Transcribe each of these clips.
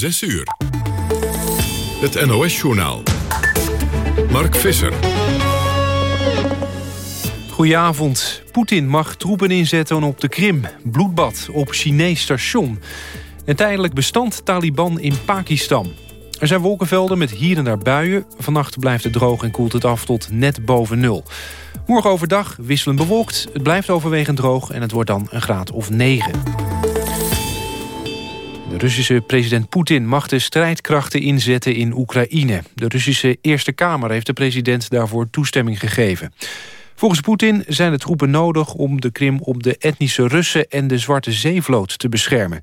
6 uur. Het NOS-journaal. Mark Visser. Goedenavond. Poetin mag troepen inzetten op de Krim. Bloedbad op Chinees station. Een tijdelijk bestand Taliban in Pakistan. Er zijn wolkenvelden met hier en daar buien. Vannacht blijft het droog en koelt het af tot net boven nul. Morgen overdag wisselend bewolkt. Het blijft overwegend droog en het wordt dan een graad of 9. Russische president Poetin mag de strijdkrachten inzetten in Oekraïne. De Russische Eerste Kamer heeft de president daarvoor toestemming gegeven. Volgens Poetin zijn de troepen nodig om de Krim op de etnische Russen en de Zwarte Zeevloot te beschermen.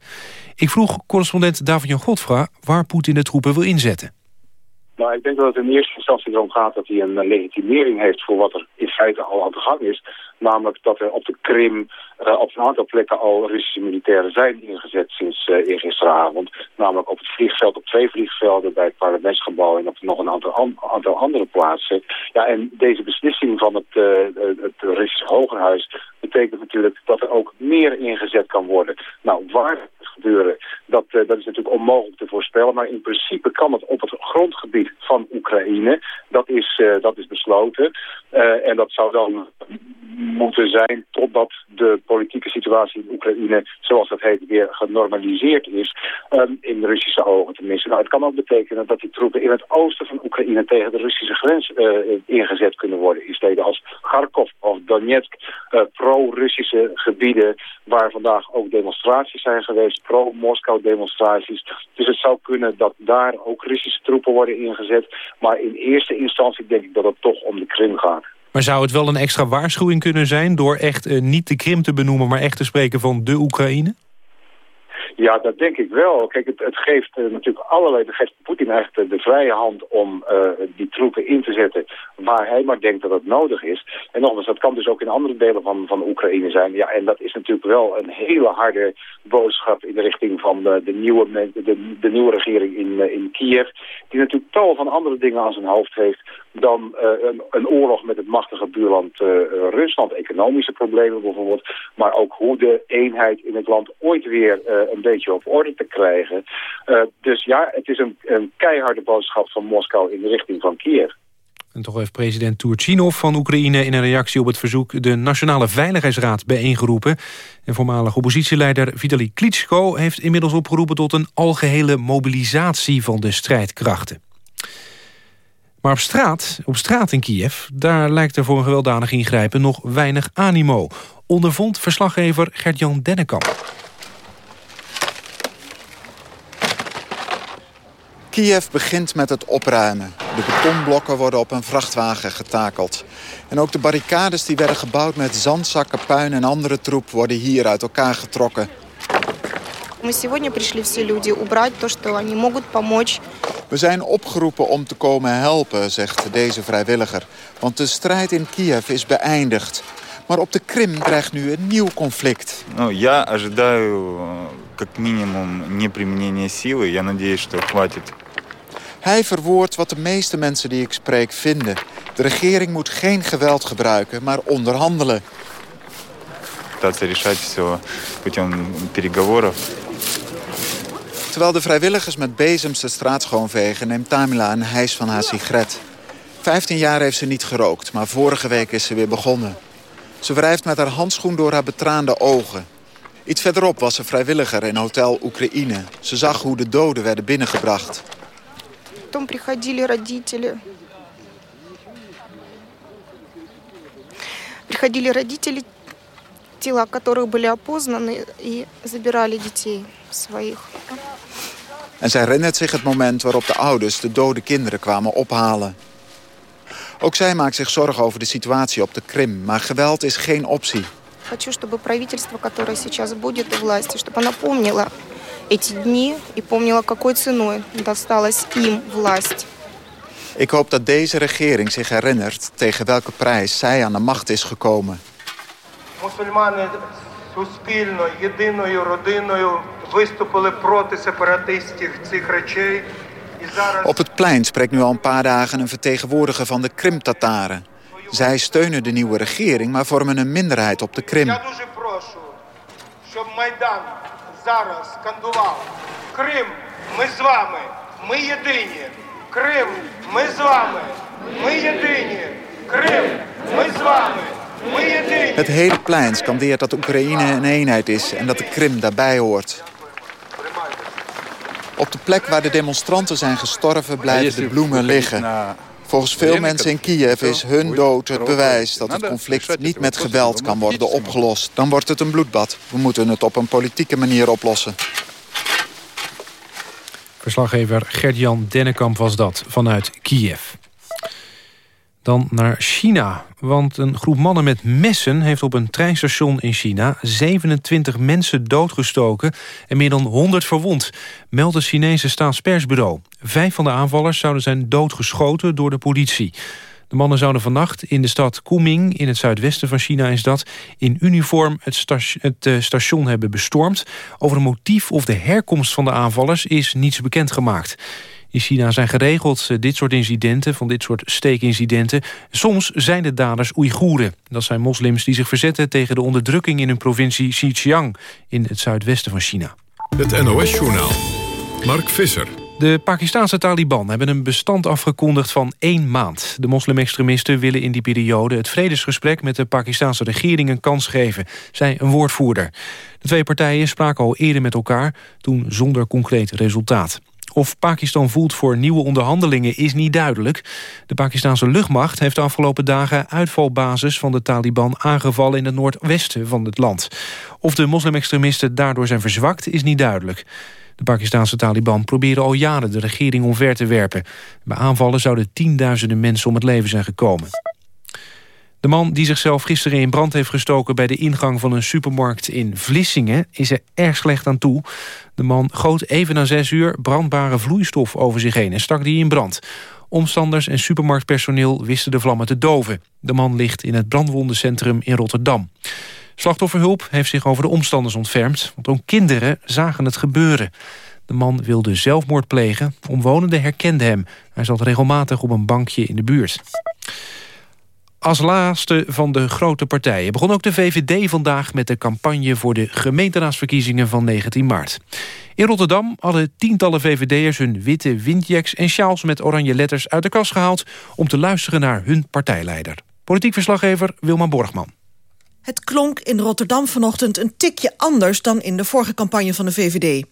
Ik vroeg correspondent David-Jan Godfra waar Poetin de troepen wil inzetten. Nou, ik denk dat het in eerste instantie erom gaat dat hij een legitimering heeft voor wat er in feite al aan de gang is. Namelijk dat er op de Krim uh, op een aantal plekken al Russische militairen zijn ingezet sinds uh, eergisteravond. Namelijk op het vliegveld, op twee vliegvelden, bij het parlementsgebouw en op nog een aantal, an aantal andere plaatsen. Ja, en deze beslissing van het, uh, het Russische Hogerhuis betekent natuurlijk dat er ook meer ingezet kan worden. Nou, waar het gebeuren, dat, dat is natuurlijk onmogelijk te voorspellen. Maar in principe kan het op het grondgebied van Oekraïne. Dat is, dat is besloten. en dat zou dan moeten zijn totdat de politieke situatie in Oekraïne, zoals dat heet, weer genormaliseerd is. Um, in de Russische ogen tenminste. Nou, het kan ook betekenen dat die troepen in het oosten van Oekraïne tegen de Russische grens uh, ingezet kunnen worden. In steden als Kharkov of Donetsk, uh, pro-Russische gebieden waar vandaag ook demonstraties zijn geweest, pro-Moskou demonstraties. Dus het zou kunnen dat daar ook Russische troepen worden ingezet. Maar in eerste instantie denk ik dat het toch om de Krim gaat. Maar zou het wel een extra waarschuwing kunnen zijn... door echt uh, niet de Krim te benoemen, maar echt te spreken van de Oekraïne? Ja, dat denk ik wel. Kijk, het, het geeft uh, natuurlijk allerlei... Het geeft Poetin eigenlijk de, vrije hand om uh, die troepen in te zetten... waar hij maar denkt dat het nodig is. En nogmaals, dat kan dus ook in andere delen van, van Oekraïne zijn. Ja, en dat is natuurlijk wel een hele harde boodschap... in de richting van de, de nieuwe, de, de, nieuwe regering in, in Kiev... die natuurlijk tal van andere dingen aan zijn hoofd heeft... dan een, een, oorlog met het machtige buurland Rusland. Economische problemen bijvoorbeeld. Maar ook hoe de eenheid in het land ooit weer een beetje op orde te krijgen. Uh, dus ja, het is een, een keiharde boodschap van Moskou in de richting van Kiev. En toch heeft president Turchinov van Oekraïne in een reactie op het verzoek de Nationale Veiligheidsraad bijeengeroepen. En voormalig oppositieleider Vitali Klitschko heeft inmiddels opgeroepen tot een algehele mobilisatie van de strijdkrachten. Maar op straat, op straat in Kiev, daar lijkt er voor een gewelddadig ingrijpen nog weinig animo. Ondervond verslaggever Gert-Jan Dennekamp. Kiev begint met het opruimen. De betonblokken worden op een vrachtwagen getakeld. En ook de barricades die werden gebouwd met zandzakken, puin en andere troep... worden hier uit elkaar getrokken. We zijn opgeroepen om te komen helpen, zegt deze vrijwilliger. Want de strijd in Kiev is beëindigd. Maar op de Krim dreigt nu een nieuw conflict. Ну, я ожидаю как минимум неприменения силы. Я надеюсь, что хватит hij verwoordt wat de meeste mensen die ik spreek vinden. De regering moet geen geweld gebruiken, maar onderhandelen. Terwijl de vrijwilligers met bezems de straat schoonvegen... neemt Tamila een hijs van haar sigaret. Vijftien jaar heeft ze niet gerookt, maar vorige week is ze weer begonnen. Ze wrijft met haar handschoen door haar betraande ogen. Iets verderop was ze vrijwilliger in Hotel Oekraïne. Ze zag hoe de doden werden binnengebracht. Потом приходили родители. Приходили родители, тела которых были опознаны, и забирали детей своих. En zij herinnert zich het moment waarop de ouders de dode kinderen kwamen ophalen. Ook zij maakt zich zorgen over de situatie op de Krim, maar geweld is geen optie. Хочу, чтобы правительство, которое сейчас будет у власти, чтобы оно помнило эти дни и помнила, какой ценой досталась им власть. Ik hoop dat deze regering zich herinnert tegen welke prijs zij aan de macht is gekomen. Мусульмани суспільно, єдиною родиною виступили проти сепаратистів цих речей. Op het plein spreekt nu al een paar dagen een vertegenwoordiger van de Krim-Tataren. Zij steunen de nieuwe regering, maar vormen een minderheid op de Krim. Я дуже прошу, щоб Майдан зараз скандував Крим, ми з вами. Ми єдині. Крим, ми з вами. Ми єдині. Крим, ми з вами. Ми єдині. Het hele plein scandeert dat Oekraïne een eenheid is en dat de Krim daarbij hoort. Op de plek waar de demonstranten zijn gestorven blijven de bloemen liggen. Volgens veel mensen in Kiev is hun dood het bewijs dat het conflict niet met geweld kan worden opgelost. Dan wordt het een bloedbad. We moeten het op een politieke manier oplossen. Verslaggever Gert-Jan Dennekamp was dat vanuit Kiev. Dan naar China, want een groep mannen met messen... heeft op een treinstation in China 27 mensen doodgestoken... en meer dan 100 verwond, meldt het Chinese staatspersbureau. Vijf van de aanvallers zouden zijn doodgeschoten door de politie. De mannen zouden vannacht in de stad Kunming, in het zuidwesten van China is dat, in uniform het, station, het eh, station hebben bestormd. Over een motief of de herkomst van de aanvallers is niets bekendgemaakt. In China zijn geregeld eh, dit soort incidenten, van dit soort steekincidenten. Soms zijn de daders Oeigoeren. Dat zijn moslims die zich verzetten tegen de onderdrukking in hun provincie Xinjiang in het zuidwesten van China. Het NOS-journaal. Mark Visser. De Pakistanse Taliban hebben een bestand afgekondigd van één maand. De moslimextremisten willen in die periode het vredesgesprek... met de Pakistanse regering een kans geven, zei een woordvoerder. De twee partijen spraken al eerder met elkaar, toen zonder concreet resultaat. Of Pakistan voelt voor nieuwe onderhandelingen is niet duidelijk. De Pakistanse luchtmacht heeft de afgelopen dagen uitvalbasis van de Taliban aangevallen in het noordwesten van het land. Of de moslimextremisten daardoor zijn verzwakt is niet duidelijk. De Pakistanse Taliban proberen al jaren de regering omver te werpen. Bij aanvallen zouden tienduizenden mensen om het leven zijn gekomen. De man die zichzelf gisteren in brand heeft gestoken... bij de ingang van een supermarkt in Vlissingen... is er erg slecht aan toe. De man goot even na zes uur brandbare vloeistof over zich heen... en stak die in brand. Omstanders en supermarktpersoneel wisten de vlammen te doven. De man ligt in het brandwondencentrum in Rotterdam. Slachtofferhulp heeft zich over de omstanders ontfermd... want ook kinderen zagen het gebeuren. De man wilde zelfmoord plegen. Omwonenden herkenden hem. Hij zat regelmatig op een bankje in de buurt. Als laatste van de grote partijen begon ook de VVD vandaag met de campagne voor de gemeenteraadsverkiezingen van 19 maart. In Rotterdam hadden tientallen VVD'ers hun witte windjacks en sjaals met oranje letters uit de kast gehaald om te luisteren naar hun partijleider. Politiek verslaggever Wilma Borgman. Het klonk in Rotterdam vanochtend een tikje anders dan in de vorige campagne van de VVD.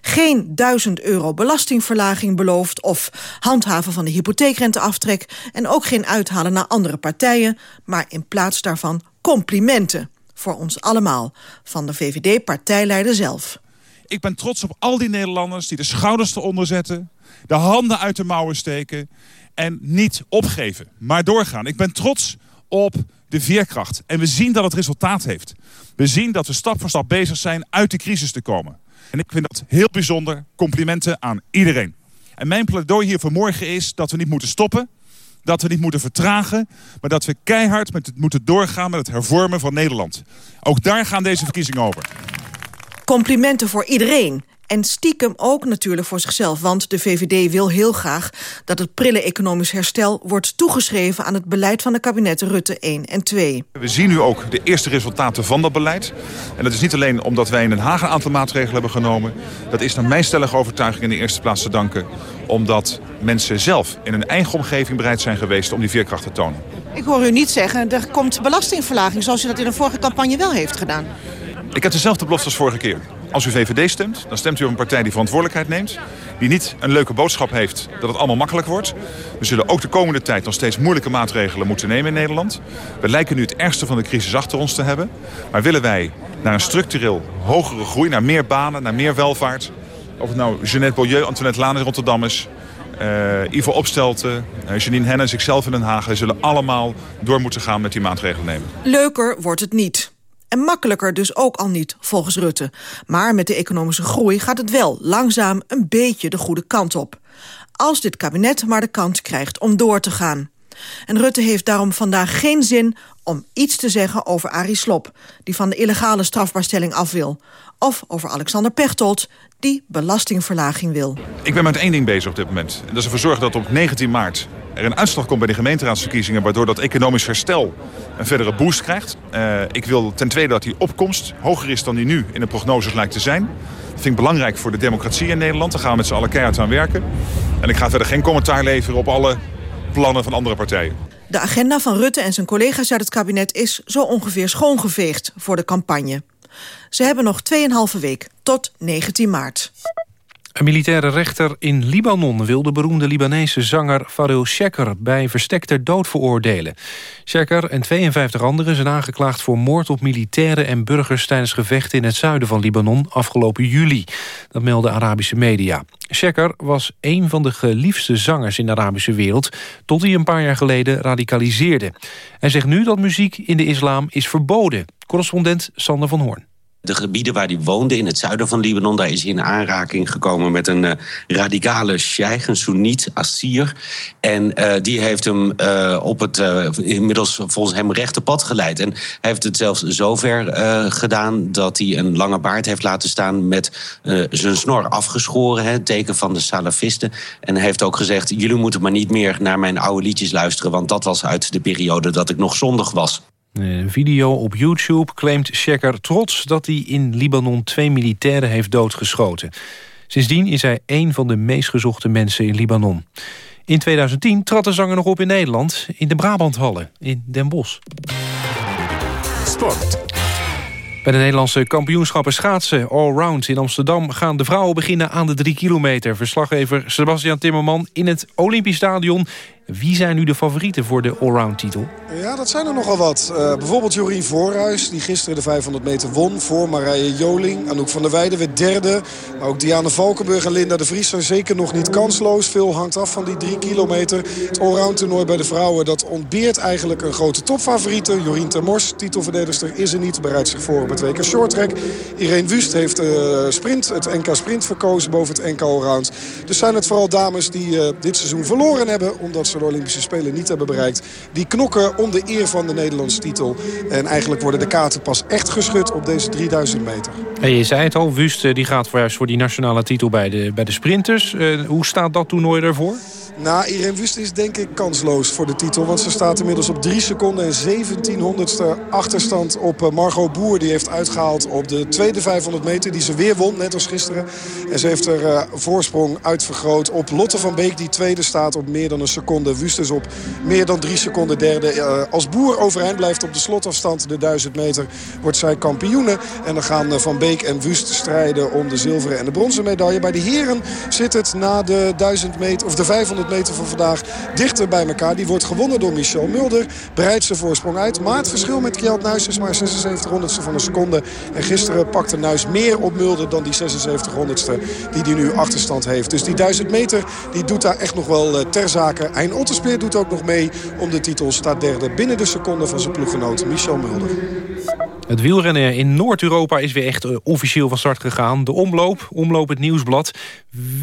Geen 1000 euro belastingverlaging beloofd of handhaven van de hypotheekrenteaftrek... en ook geen uithalen naar andere partijen, maar in plaats daarvan complimenten. Voor ons allemaal, van de VVD-partijleider zelf. Ik ben trots op al die Nederlanders die de schouders eronder zetten... de handen uit de mouwen steken en niet opgeven, maar doorgaan. Ik ben trots op de veerkracht. En we zien dat het resultaat heeft. We zien dat we stap voor stap bezig zijn uit de crisis te komen. En ik vind dat heel bijzonder. Complimenten aan iedereen. En mijn pleidooi hier vanmorgen is dat we niet moeten stoppen. Dat we niet moeten vertragen. Maar dat we keihard moeten doorgaan met het hervormen van Nederland. Ook daar gaan deze verkiezingen over. Complimenten voor iedereen. En stiekem ook natuurlijk voor zichzelf. Want de VVD wil heel graag dat het prille economisch herstel... wordt toegeschreven aan het beleid van de kabinetten Rutte 1 en 2. We zien nu ook de eerste resultaten van dat beleid. En dat is niet alleen omdat wij in Den Haag een aantal maatregelen hebben genomen. Dat is naar mijn stellige overtuiging in de eerste plaats te danken. Omdat mensen zelf in hun eigen omgeving bereid zijn geweest om die veerkracht te tonen. Ik hoor u niet zeggen, er komt belastingverlaging... zoals u dat in de vorige campagne wel heeft gedaan. Ik heb dezelfde belofte als vorige keer. Als u VVD stemt, dan stemt u op een partij die verantwoordelijkheid neemt. Die niet een leuke boodschap heeft dat het allemaal makkelijk wordt. We zullen ook de komende tijd nog steeds moeilijke maatregelen moeten nemen in Nederland. We lijken nu het ergste van de crisis achter ons te hebben. Maar willen wij naar een structureel hogere groei, naar meer banen, naar meer welvaart. Of het nou Jeannette Beaulieu, Antoinette Laan in Rotterdam is... Uh, Ivo Opstelten, uh, Janine Hennis, ikzelf in Den Haag... zullen allemaal door moeten gaan met die maatregelen nemen. Leuker wordt het niet. En makkelijker dus ook al niet, volgens Rutte. Maar met de economische groei gaat het wel langzaam een beetje de goede kant op. Als dit kabinet maar de kans krijgt om door te gaan. En Rutte heeft daarom vandaag geen zin om iets te zeggen over Arie Slop... die van de illegale strafbaarstelling af wil. Of over Alexander Pechtold, die belastingverlaging wil. Ik ben met één ding bezig op dit moment. En dat is ervoor zorgen dat op 19 maart er een uitslag komt bij de gemeenteraadsverkiezingen... waardoor dat economisch herstel een verdere boost krijgt. Uh, ik wil ten tweede dat die opkomst hoger is dan die nu in de prognoses lijkt te zijn. Dat vind ik belangrijk voor de democratie in Nederland. Daar gaan we met z'n allen keihard aan werken. En ik ga verder geen commentaar leveren op alle plannen van andere partijen. De agenda van Rutte en zijn collega's uit het kabinet is zo ongeveer schoongeveegd voor de campagne. Ze hebben nog 2,5 week tot 19 maart. Een militaire rechter in Libanon wil de beroemde Libanese zanger Farouk Sheker bij verstekte dood veroordelen. Sheker en 52 anderen zijn aangeklaagd voor moord op militairen en burgers tijdens gevechten in het zuiden van Libanon afgelopen juli. Dat melden Arabische media. Sheker was een van de geliefdste zangers in de Arabische wereld tot hij een paar jaar geleden radicaliseerde. Hij zegt nu dat muziek in de islam is verboden. Correspondent Sander van Hoorn de gebieden waar hij woonde in het zuiden van Libanon... daar is hij in aanraking gekomen met een uh, radicale sheikh, een Soeniet, Assir. En uh, die heeft hem uh, op het inmiddels volgens hem rechte pad geleid. En hij heeft het zelfs zover gedaan dat hij een lange baard heeft laten staan... met zijn snor afgeschoren, het teken van de salafisten. En hij heeft ook gezegd, jullie moeten maar niet meer naar mijn oude liedjes luisteren... want dat was uit de periode dat ik nog zondig was. Een video op YouTube claimt Shekker trots dat hij in Libanon twee militairen heeft doodgeschoten. Sindsdien is hij een van de meest gezochte mensen in Libanon. In 2010 trad de zanger nog op in Nederland, in de Brabanthallen in Den Bosch. Sport. Bij de Nederlandse kampioenschappen schaatsen allround in Amsterdam... gaan de vrouwen beginnen aan de drie kilometer. Verslaggever Sebastian Timmerman in het Olympisch Stadion wie zijn nu de favorieten voor de allround-titel? Ja, dat zijn er nogal wat. Uh, bijvoorbeeld Jorien Voorhuis, die gisteren de 500 meter won... voor Marije Joling. Anouk van der Weijden werd derde. Maar ook Diana Valkenburg en Linda de Vries zijn zeker nog niet kansloos. Veel hangt af van die drie kilometer. Het allround-toernooi bij de vrouwen, dat ontbeert eigenlijk een grote topfavoriete. Jorien Termors, titelverdedigster, is er niet. Bereidt zich voor op het WK Shorttrack. Irene Wust heeft uh, sprint, het NK Sprint verkozen boven het NK Allround. Dus zijn het vooral dames die uh, dit seizoen verloren hebben... omdat ze de Olympische Spelen niet hebben bereikt. Die knokken om de eer van de Nederlandse titel. En eigenlijk worden de kaarten pas echt geschud op deze 3000 meter. Je zei het al, Wust die gaat voor die nationale titel bij de, bij de sprinters. Uh, hoe staat dat toernooi ervoor? Nou, Irene Wust is denk ik kansloos voor de titel. Want ze staat inmiddels op 3 seconden en 1700ste achterstand op eh, Margot Boer. Die heeft uitgehaald op de tweede 500 meter die ze weer won, net als gisteren. En ze heeft er uh, voorsprong uitvergroot op Lotte van Beek. Die tweede staat op meer dan een seconde. Wust is op meer dan 3 seconden derde. Uh, als Boer overeind blijft op de slotafstand, de 1000 meter, wordt zij kampioene. En dan gaan Van Beek en Wust strijden om de zilveren en de bronzen medaille. Bij de heren zit het na de 1000 meter, of de 500 meter van vandaag dichter bij elkaar. Die wordt gewonnen door Michel Mulder. Breidt zijn voorsprong uit. Maar het verschil met Kjeld Nuis is maar 76 honderdste van een seconde. En gisteren pakte Nuis meer op Mulder dan die 76 honderdste die hij nu achterstand heeft. Dus die 1000 meter die doet daar echt nog wel eh, ter zake. Hein Otterspeer doet ook nog mee om de titel. Staat derde binnen de seconde van zijn ploeggenoot Michel Mulder. Het wielrennen in Noord-Europa is weer echt eh, officieel van start gegaan. De omloop, omloop het nieuwsblad.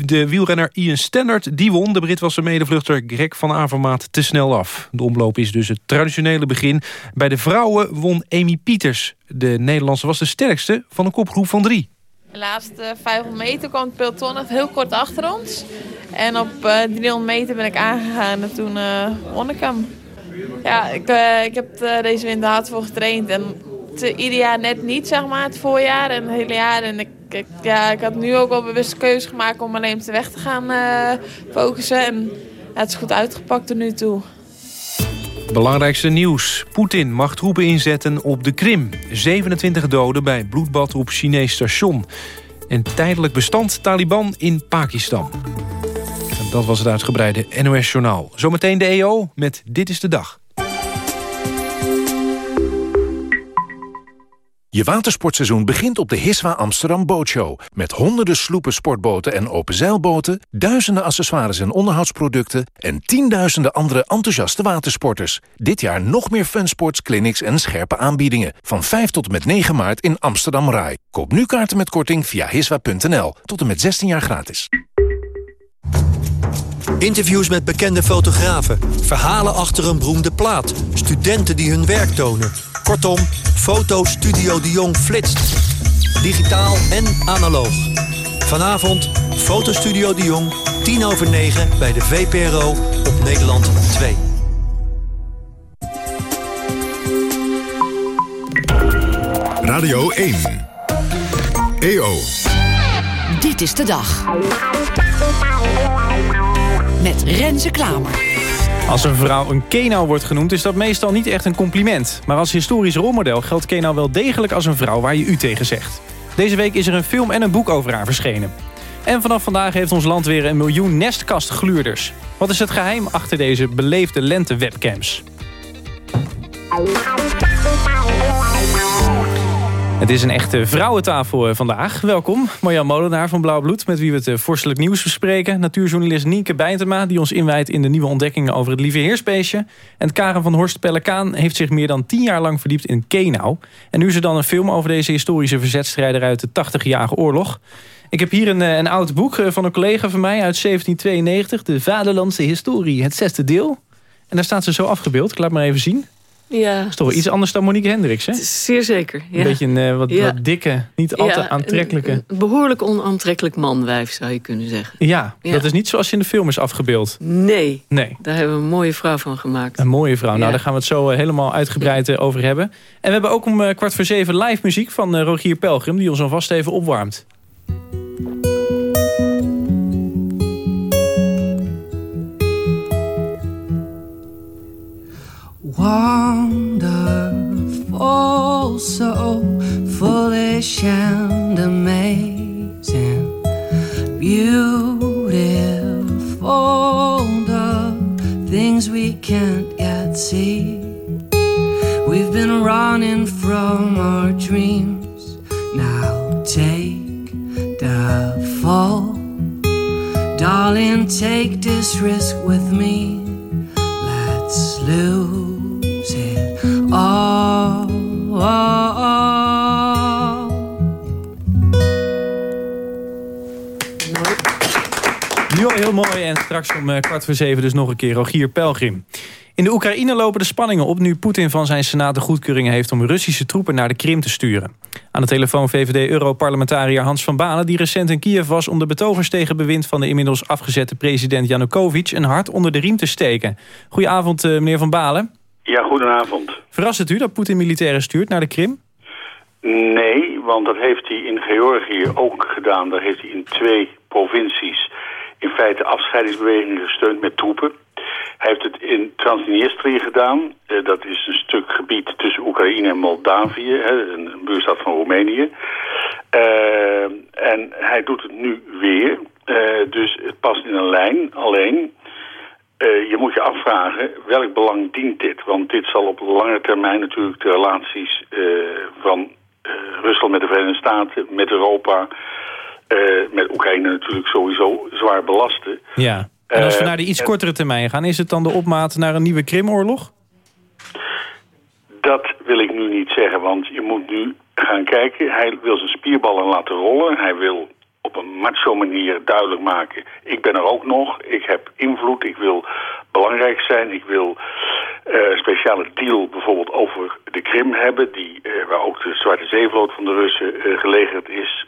De wielrenner Ian Stannard, die won. De Brit was zijn medevluchter Greg van Avermaat te snel af. De omloop is dus het traditionele begin. Bij de vrouwen won Amy Pieters. De Nederlandse was de sterkste van een kopgroep van drie. De laatste 500 meter kwam het peloton heel kort achter ons. En op 300 eh, meter ben ik aangegaan en toen uh, won ik hem. Ja, ik, ik heb deze winter hard voor getraind en ieder jaar net niet, zeg maar, het voorjaar en het hele jaar. En ik, ik ja, ik had nu ook al bewust keuze gemaakt om alleen op de weg te gaan uh, focussen. En het is goed uitgepakt tot nu toe. Belangrijkste nieuws. Poetin mag troepen inzetten op de Krim. 27 doden bij bloedbad op Chinees station. En tijdelijk bestand Taliban in Pakistan. En dat was het uitgebreide NOS-journaal. Zometeen de EO met Dit is de Dag. Je watersportseizoen begint op de Hiswa Amsterdam Bootshow. Met honderden sloepen, sportboten en openzeilboten... duizenden accessoires en onderhoudsproducten... en tienduizenden andere enthousiaste watersporters. Dit jaar nog meer funsports, clinics en scherpe aanbiedingen. Van 5 tot en met 9 maart in Amsterdam Rai. Koop nu kaarten met korting via hiswa.nl. Tot en met 16 jaar gratis. Interviews met bekende fotografen. Verhalen achter een beroemde plaat. Studenten die hun werk tonen. Kortom, Foto Studio de Jong flitst. Digitaal en analoog. Vanavond Fotostudio de Jong, 10 over 9 bij de VPRO op Nederland 2. Radio 1. EO. Dit is de dag. Met Renze Klamer. Als een vrouw een kenau wordt genoemd is dat meestal niet echt een compliment. Maar als historisch rolmodel geldt kenau wel degelijk als een vrouw waar je u tegen zegt. Deze week is er een film en een boek over haar verschenen. En vanaf vandaag heeft ons land weer een miljoen nestkastgluurders. Wat is het geheim achter deze beleefde lente-webcams? Het is een echte vrouwentafel eh, vandaag. Welkom, Marjan Molenaar van Blauw Bloed... met wie we het eh, vorstelijk nieuws bespreken. Natuurjournalist Nienke Bijntema... die ons inwijdt in de nieuwe ontdekkingen over het lieve heersbeestje. En Karen van Horst Pellekaan heeft zich meer dan tien jaar lang verdiept in Kenau. En nu is er dan een film over deze historische verzetstrijder... uit de 80-jarige oorlog. Ik heb hier een, eh, een oud boek van een collega van mij uit 1792... De Vaderlandse Historie, het zesde deel. En daar staat ze zo afgebeeld. Ik laat maar even zien. Ja. Dat is toch wel iets anders dan Monique Hendricks, hè? Zeer zeker, ja. Een beetje een uh, wat, Ja. wat dikke, niet al te aantrekkelijke... Een, behoorlijk onaantrekkelijk manwijf, zou je kunnen zeggen. Ja, dat is niet zoals in de film is afgebeeld. Nee, Nee, daar hebben we een mooie vrouw van gemaakt. een mooie vrouw. Nou, daar gaan we het zo eh, helemaal uitgebreid eh, over hebben. En we hebben ook om eh, kwart voor zeven live muziek van eh, Rogier Pelgrim... die ons alvast even opwarmt. Wonderful, so foolish and amazing. Beautiful, the things we can't yet see. We've been running from our dreams. Now take the fall. Darling, take this risk with me. Let's lose Mooi en straks om eh, kwart voor zeven dus nog een keer Rogier Pelgrim. In de Oekraïne lopen de spanningen op nu Poetin van zijn senaat de goedkeuring heeft om Russische troepen naar de Krim te sturen. Aan de telefoon VVD-Europarlementariër Hans van Balen die recent in Kiev was om de betogers tegen bewind van de inmiddels afgezette president Janukovic een hart onder de riem te steken. Goedenavond eh, meneer van Balen. Ja, goedenavond. Verrast het u dat Poetin militairen stuurt naar de Krim? Nee, want dat heeft hij in Georgië ook gedaan. Daar heeft hij in twee provincies in feite afscheidingsbewegingen gesteund met troepen. Hij heeft het in Transnistrië gedaan. Eh, dat is een stuk gebied tussen Oekraïne en Moldavië, hè, een, een buurstad van Roemenië. Eh, en hij doet het nu weer. Eh, dus het past in een lijn. Alleen, je moet je afvragen, welk belang dient dit? Want dit zal op lange termijn natuurlijk de relaties van Rusland met de Verenigde Staten, met Europa, met Oekraïne natuurlijk sowieso zwaar belasten. Ja. En als we Eh, naar de iets kortere termijn gaan, is het dan de opmaat naar een nieuwe Krimoorlog? Dat wil ik nu niet zeggen, want je moet nu gaan kijken. Hij wil zijn spierballen laten rollen. Hij wil op een macho manier duidelijk maken... ik ben er ook nog, ik heb invloed, ik wil belangrijk zijn... ik wil eh, een speciale deal bijvoorbeeld over de Krim hebben... Die, eh, waar ook de Zwarte Zeevloot van de Russen eh, gelegerd is.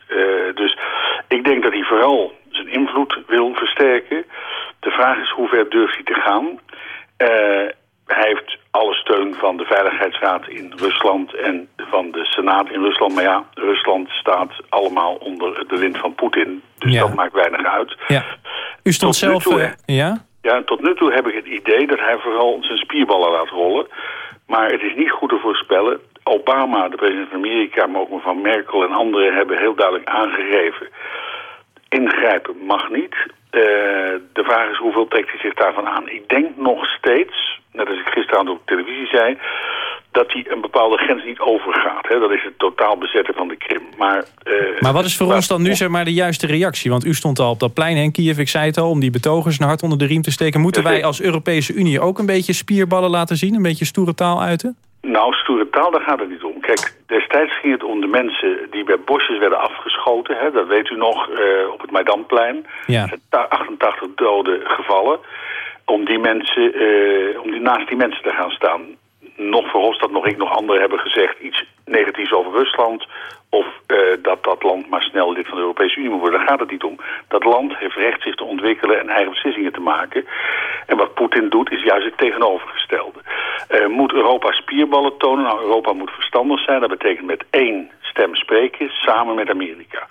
Dus ik denk dat hij vooral zijn invloed wil versterken. De vraag is hoe ver durft hij te gaan... Hij heeft alle steun van de Veiligheidsraad in Rusland en van de Senaat in Rusland. Maar ja, Rusland staat allemaal onder de wind van Poetin. Dus Ja. dat maakt weinig uit. Ja. U stond Tot zelf... toe, eh, ja? Ja, tot nu toe heb ik het idee dat hij vooral zijn spierballen laat rollen. Maar het is niet goed te voorspellen. Obama, de president van Amerika, maar ook mevrouw Merkel en anderen hebben heel duidelijk aangegeven. Ingrijpen mag niet. Eh, de vraag is hoeveel trekt hij zich daarvan aan. Ik denk nog steeds, net als ik gisteravond op televisie zei... dat hij een bepaalde grens niet overgaat. Hè? Dat is het totaal bezetten van de Krim. Maar, eh, Maar wat is voor ons dan nu zeg maar de juiste reactie? Want u stond al op dat plein in Kiev, ik zei het al... om die betogers een hart onder de riem te steken. Moeten wij als Europese Unie ook een beetje spierballen laten zien? Een beetje stoere taal uiten? Nou, stoere taal, daar gaat het niet om. Kijk, destijds ging het om de mensen die bij bosjes werden afgeschoten. Hè, dat weet u nog, eh, op het Maidanplein. Ja. Er zijn ta- 88 doden gevallen. Om, die mensen, eh, om die, naast die mensen te gaan staan. Nog Verhofstadt, nog ik, nog anderen hebben gezegd iets negatiefs over Rusland. Of eh, dat dat land maar snel lid van de Europese Unie moet worden. Daar gaat het niet om. Dat land heeft recht zich te ontwikkelen en eigen beslissingen te maken. En wat Poetin doet is juist het tegenovergestelde. Moet Europa spierballen tonen? Nou, Europa moet verstandig zijn. Dat betekent met één stem spreken, samen met Amerika.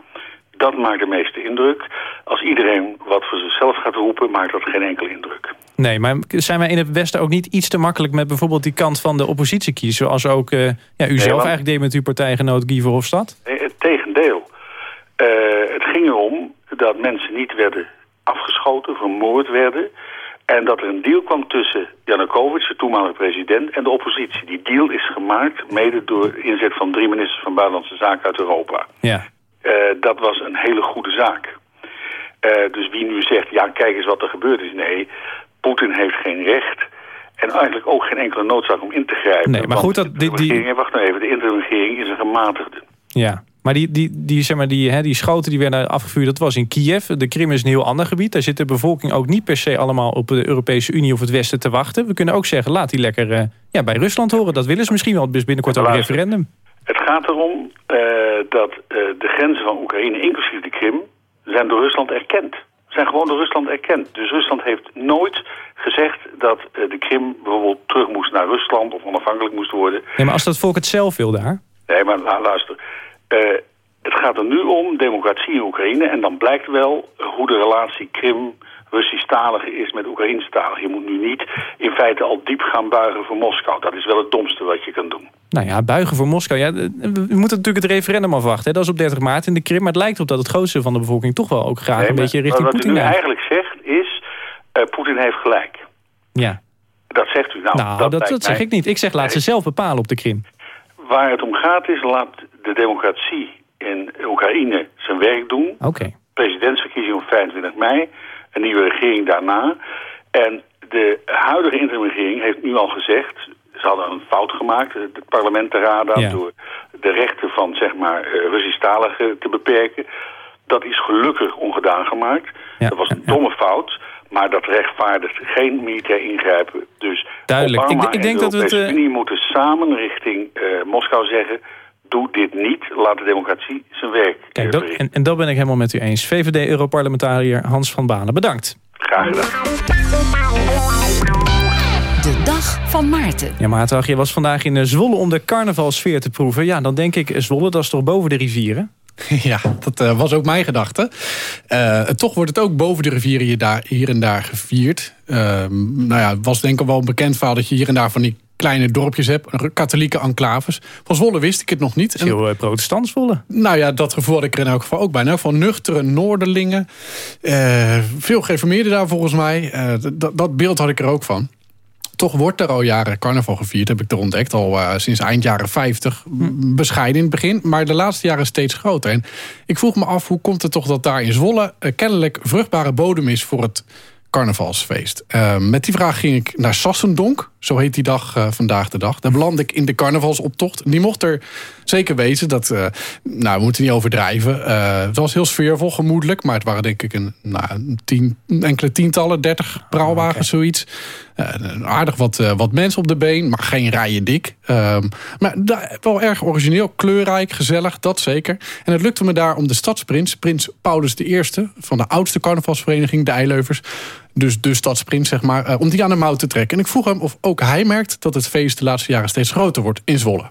Dat maakt de meeste indruk. Als iedereen wat voor zichzelf gaat roepen, maakt dat geen enkele indruk. Nee, maar zijn wij in het Westen ook niet iets te makkelijk... met bijvoorbeeld die kant van de oppositie kiezen... zoals ook uh, ja, u zelf eigenlijk deed met uw partijgenoot Guy Verhofstadt? Nee, het tegendeel. Uh, het ging erom dat mensen niet werden afgeschoten, vermoord werden... en dat er een deal kwam tussen Janukovic, de toenmalige president... en de oppositie. Die deal is gemaakt mede door inzet van drie ministers van Buitenlandse Zaken uit Europa. Ja. Uh, dat was een hele goede zaak. Uh, dus wie nu zegt, ja kijk eens wat er gebeurd is. Nee, Poetin heeft geen recht en eigenlijk ook geen enkele noodzaak om in te grijpen. Nee, maar goed, dat, die, die... Wacht nou even, de interimregering is een gematigde. Ja, maar die, die, die, zeg maar, die, hè, die schoten die werden afgevuurd, dat was in Kiev. De Krim is een heel ander gebied. Daar zit de bevolking ook niet per se allemaal op de Europese Unie of het Westen te wachten. We kunnen ook zeggen, laat die lekker uh, ja, bij Rusland horen. Dat willen ze misschien wel, dus binnenkort ook een referendum. Het gaat erom uh, dat uh, de grenzen van Oekraïne, inclusief de Krim, zijn door Rusland erkend zijn gewoon door Rusland erkend. Dus Rusland heeft nooit gezegd dat uh, de Krim bijvoorbeeld terug moest naar Rusland of onafhankelijk moest worden. Nee, maar als dat volk het zelf wil daar? Nee, maar luister. Uh, het gaat er nu om democratie in Oekraïne en dan blijkt wel hoe de relatie Krim Russisch-talige is met Oekraïnstalig. Je moet nu niet in feite al diep gaan buigen voor Moskou. Dat is wel het domste wat je kan doen. Nou ja, buigen voor Moskou. Ja, we moeten natuurlijk het referendum afwachten. Hè. Dat is op 30 maart in de Krim. Maar het lijkt op dat het grootste van de bevolking toch wel ook graag nee, een beetje richting Poetin Wat u eigenlijk zegt is, uh, Poetin heeft gelijk. Ja. Dat zegt u nou. Nou, dat, dat, dat zeg ik niet. Ik zeg laat ze zelf bepalen op de Krim. Waar het om gaat is, laat de democratie in Oekraïne zijn werk doen. Oké. Okay. Presidentsverkiezing op 25 mei. Een nieuwe regering daarna. En de huidige interimregering heeft nu al gezegd... ze hadden een fout gemaakt, het parlement te raden... Ja. door de rechten van zeg maar Russisch-taligen te beperken. Dat is gelukkig ongedaan gemaakt. Ja. Dat was een domme fout... Maar dat rechtvaardigt geen militair ingrijpen. Dus Duidelijk. Obama ik, ik denk en dat de we het, Europese uh... Unie moeten samen richting uh, Moskou zeggen... doe dit niet, laat de democratie zijn werk Kijk, dat, en, en dat ben ik helemaal met u eens. VVD-Europarlementariër Hans van Banen, bedankt. Graag gedaan. De dag van Maarten. Ja, Maarten, je was vandaag in Zwolle om de carnavalsfeer te proeven. Ja, dan denk ik, Zwolle, dat is toch boven de rivieren? Ja, dat uh, was ook mijn gedachte. Uh, toch wordt het ook boven de rivieren hier, daar, hier en daar gevierd. Uh, nou ja, het was denk ik wel een bekend verhaal dat je hier en daar van die kleine dorpjes hebt, katholieke enclaves. Van Zwolle wist ik het nog niet. Heel en, protestant Zwolle. Nou ja, dat gevoel had ik er in elk geval ook bij. Nou, van nuchtere Noorderlingen. veel gereformeerden daar volgens mij. dat beeld had ik er ook van. Toch wordt er al jaren carnaval gevierd, heb ik er ontdekt. Al sinds eind jaren 50. Bescheiden in het begin, maar de laatste jaren steeds groter. En ik vroeg me af, hoe komt het toch dat daar in Zwolle... Kennelijk vruchtbare bodem is voor het carnavalsfeest. Met die vraag ging ik naar Sassendonk. Zo heet die dag uh, vandaag de dag. Daar belandde ik in de carnavalsoptocht. Die mocht er zeker wezen. Dat, uh, nou, we moeten niet overdrijven. het was heel sfeervol, gemoedelijk. Maar het waren denk ik een, nou, tien, enkele tientallen, dertig praalwagens, okay. zoiets. aardig wat, wat mensen op de been, maar geen rijen dik. Ehm, maar wel erg origineel, kleurrijk, gezellig, dat zeker. En het lukte me daar om de stadsprins, prins Paulus I... van de oudste carnavalsvereniging, de Eileuvers... dus de stadsprins, zeg maar, om die aan de mouw te trekken. En ik vroeg hem of ook hij merkt dat het feest de laatste jaren steeds groter wordt in Zwolle.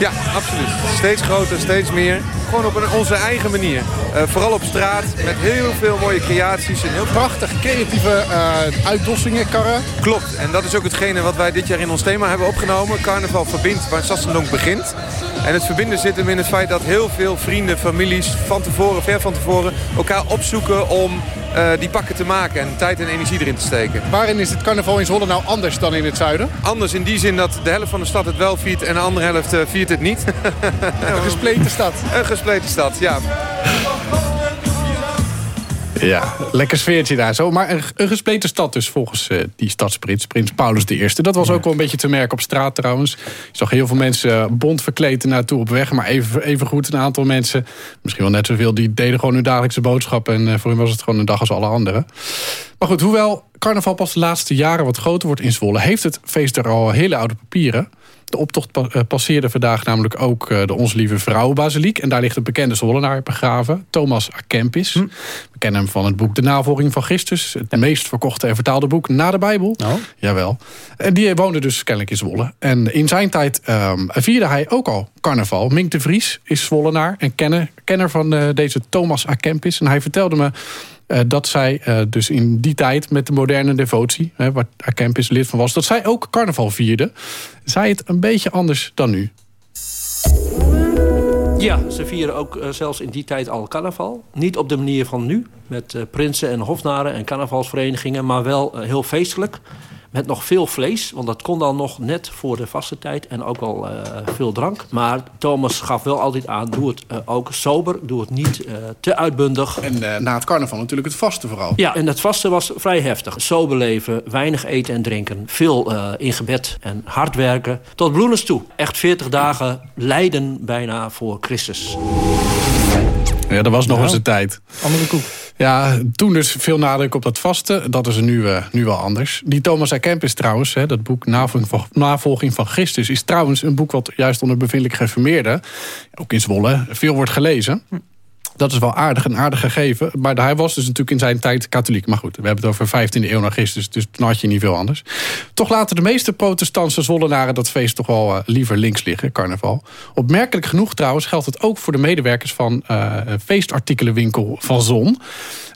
Ja, absoluut. Steeds groter, steeds meer. Gewoon op een, onze eigen manier. Uh, vooral op straat, met heel veel mooie creaties. En heel prachtig, creatieve uh, uitdossingen, karren. Klopt, en dat is ook hetgene wat wij dit jaar in ons thema hebben opgenomen. Carnaval verbindt waar Sassendonk begint. En het verbinden zit hem in het feit dat heel veel vrienden, families... van tevoren, ver van tevoren, elkaar opzoeken om uh, die pakken te maken... en tijd en energie erin te steken. Waarin is het carnaval in Zwolle nou anders dan in het zuiden? Anders in die zin dat de helft van de stad het wel viert... en de andere helft viert het niet. Een gespleten stad. Een gespleten stad, ja. Ja, lekker sfeertje daar zo. Maar een, een gespleten stad dus volgens uh, die stadsprins, prins Paulus I. Dat was ja. ook wel een beetje te merken op straat trouwens. Je zag heel veel mensen bont verkleed naartoe op weg. Maar even, even goed een aantal mensen, misschien wel net zoveel... die deden gewoon hun dagelijkse boodschappen. En uh, voor hen was het gewoon een dag als alle anderen. Maar goed, hoewel carnaval pas de laatste jaren wat groter wordt in Zwolle... heeft het feest er al hele oude papieren. De optocht pa- eh, passeerde vandaag namelijk ook eh, de Onze Lieve Vrouwenbasiliek. En daar ligt een bekende Zwollenaar begraven, Thomas A. Kempis. Hm. We kennen hem van het boek De Navolging van Christus. Het meest verkochte en vertaalde boek na de Bijbel. Oh. Jawel. En die woonde dus kennelijk in Zwolle. En in zijn tijd ehm, vierde hij ook al carnaval. Mink de Vries is Zwollenaar en kenner, kenner van eh, deze Thomas A. Kempis. En hij vertelde me dat zij eh, dus in die tijd met de moderne devotie... Hè, waar. Kempis lid van was, dat zij ook carnaval vierde. Zij het een beetje anders dan nu. Ja, ze vieren ook eh, zelfs in die tijd al carnaval. Niet op de manier van nu, met eh, prinsen en hofnaren en carnavalsverenigingen... maar wel eh, heel feestelijk, met nog veel vlees. Want dat kon dan nog net voor de vaste tijd en ook wel eh, veel drank. Maar Thomas gaf wel altijd aan, doe het eh, ook sober, doe het niet eh, te uitbundig. En na het carnaval natuurlijk het vaste vooral. Ja, en het vaste was vrij heftig. Sober leven, weinig eten en drinken, veel eh, in gebed en hard werken. Tot bloedens toe. Echt 40 dagen lijden bijna voor Christus. Ja, dat was nog Nou, eens een tijd. Andere koek. Ja, toen dus veel nadruk op dat vaste. Dat is nu, eh, nu wel anders. Die Thomas A. Kempis trouwens, hè, dat boek Navolging van, Christus... is trouwens een boek wat juist onder bevindelijk geformeerden... ook in Zwolle, veel wordt gelezen. Dat is wel aardig, een aardig gegeven. Maar hij was dus natuurlijk in zijn tijd katholiek. Maar goed, we hebben het over 15e eeuw na Christus... dus toen had je niet veel anders. Toch laten de meeste protestantse Zwollenaren... dat feest toch wel eh, liever links liggen, carnaval. Opmerkelijk genoeg trouwens geldt het ook voor de medewerkers... van eh, feestartikelenwinkel Van Zon...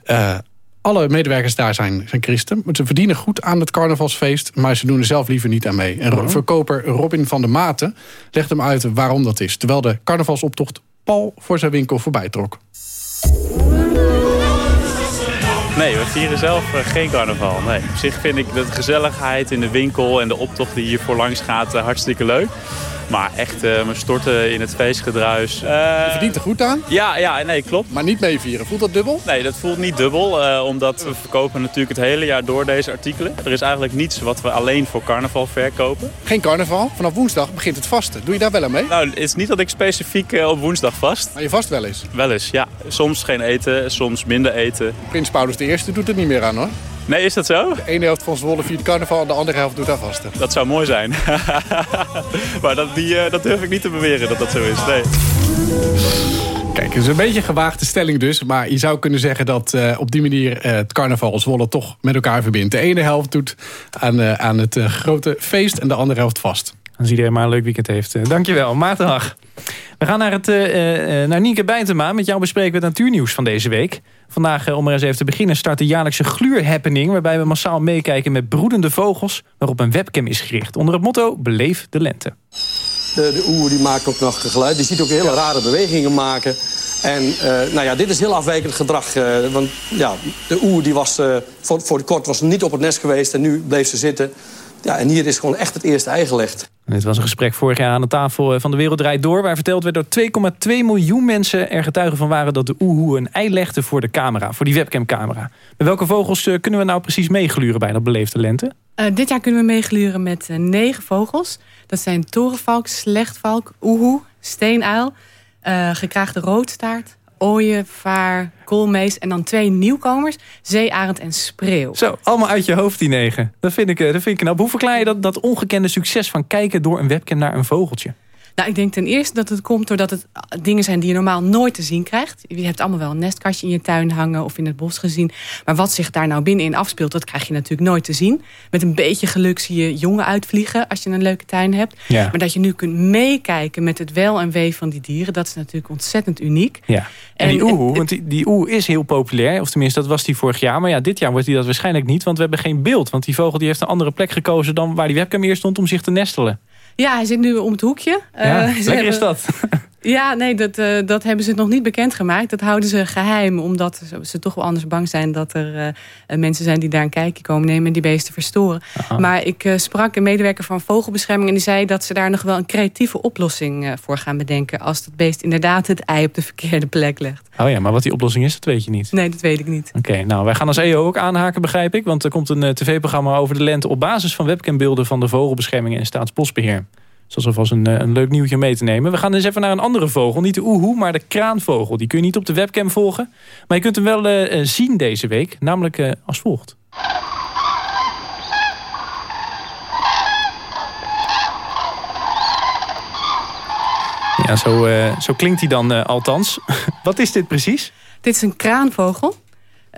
Eh, alle medewerkers daar zijn, zijn christen. Maar ze verdienen goed aan het carnavalsfeest. Maar ze doen er zelf liever niet aan mee. En ro- verkoper Robin van der Maten legt hem uit waarom dat is. Terwijl de carnavalsoptocht pal voor zijn winkel voorbij trok. Nee, we vieren zelf eh, geen carnaval. Nee. Op zich vind ik de gezelligheid in de winkel en de optocht die hier voorlangs gaat eh, hartstikke leuk. Maar echt eh, me storten in het feestgedruis. Je verdient er goed aan? Ja, ja, nee, klopt. Maar niet meevieren. Voelt dat dubbel? Nee, dat voelt niet dubbel. eh, omdat we verkopen natuurlijk het hele jaar door deze artikelen. Er is eigenlijk niets wat we alleen voor carnaval verkopen. Geen carnaval. Vanaf woensdag begint het vasten. Doe je daar wel aan mee? Nou, het is niet dat ik specifiek eh, op woensdag vast. Maar je vast wel eens? Wel eens, ja. Soms geen eten, soms minder eten. Prins Paulus I doet het niet meer aan hoor. Nee, is dat zo? De ene helft van Zwolle viert carnaval, de andere helft doet daar vasten. Dat zou mooi zijn. maar dat, die, eh, dat durf ik niet te beweren dat dat zo is. Nee. Kijk, het is een beetje een gewaagde stelling dus. Maar je zou kunnen zeggen dat eh, op die manier eh, het carnaval Zwolle toch met elkaar verbindt. De ene helft doet aan, eh, aan het grote feest en de andere helft vast. Als iedereen maar een leuk weekend heeft. Eh, Dankjewel, Maarten Hag. We gaan naar, het, eh, eh, naar Nienke Bijntema. Met jou bespreken we het natuurnieuws van deze week. Vandaag, om er eens even te beginnen, start de jaarlijkse gluurhappening... waarbij we massaal meekijken met broedende vogels... waarop een webcam is gericht. Onder het motto Beleef de lente. De, de oer die maakt ook nog geluid. Die ziet ook hele rare bewegingen maken. En nou ja, dit is heel afwijkend gedrag. want ja, de oer die was voor, voor de kort was niet op het nest geweest. En nu bleef ze zitten. Ja, en hier is gewoon echt het eerste ei gelegd. En dit was een gesprek vorig jaar aan de tafel eh, van De Wereld Draait Door... waar verteld werd dat 2,2 miljoen mensen er getuigen van waren... dat de oehoe een ei legde voor de camera, voor die webcamcamera. Met welke vogels eh, kunnen we nou precies meegluren bij dat beleefde lente? Eh, dit jaar kunnen we meegluren met eh, negen vogels. Dat zijn torenvalk, slechtvalk, oehoe, steenuil, eh gekraagde roodstaart, ooien, vaar, koolmees... en dan twee nieuwkomers, zeearend en spreeuw. Zo, allemaal uit je hoofd die negen. Dat vind ik, eh, dat vind ik knap. Hoe verklaar je dat, dat ongekende succes van kijken door een webcam naar een vogeltje? Nou, ik denk ten eerste dat het komt doordat het dingen zijn die je normaal nooit te zien krijgt. Je hebt allemaal wel een nestkastje in je tuin hangen of in het bos gezien. Maar wat zich daar nou binnenin afspeelt, dat krijg je natuurlijk nooit te zien. Met een beetje geluk zie je jongen uitvliegen als je een leuke tuin hebt. Ja. Maar dat je nu kunt meekijken met het wel en wee van die dieren, dat is natuurlijk ontzettend uniek. Ja. En, die oehoe, want die, die oehoe is heel populair. Of tenminste, dat was die vorig jaar. Maar ja, dit jaar wordt die dat waarschijnlijk niet. Want we hebben geen beeld. Want die vogel die heeft een andere plek gekozen... dan waar die webcam eerst stond om zich te nestelen. Ja, hij zit nu om het hoekje. Ja, Eh, lekker is dat. Ja, nee, dat, eh, dat hebben ze nog niet bekendgemaakt. Dat houden ze geheim, omdat ze, toch wel anders bang zijn... dat er eh, mensen zijn die daar een kijkje komen nemen... en die beesten verstoren. Maar ik eh, sprak een medewerker van Vogelbescherming... en die zei dat ze daar nog wel een creatieve oplossing voor gaan bedenken... als dat beest inderdaad het ei op de verkeerde plek legt. Oh ja, maar wat die oplossing is, dat weet je niet. Nee, dat weet ik niet. Oké, nou, wij gaan als EO ook aanhaken, begrijp ik. Want er komt een tv-programma over de lente... op basis van webcambeelden van de Vogelbescherming en Staatsbosbeheer. Dus dat alvast een, eh, een leuk nieuwtje mee te nemen. We gaan eens even naar een andere vogel. Niet de oehoe, maar de kraanvogel. Die kun je niet op de webcam volgen. Maar je kunt hem wel eh, eh, zien deze week. Namelijk als volgt. Ja, zo, zo klinkt hij dan althans. Wat is dit precies? Dit is een kraanvogel.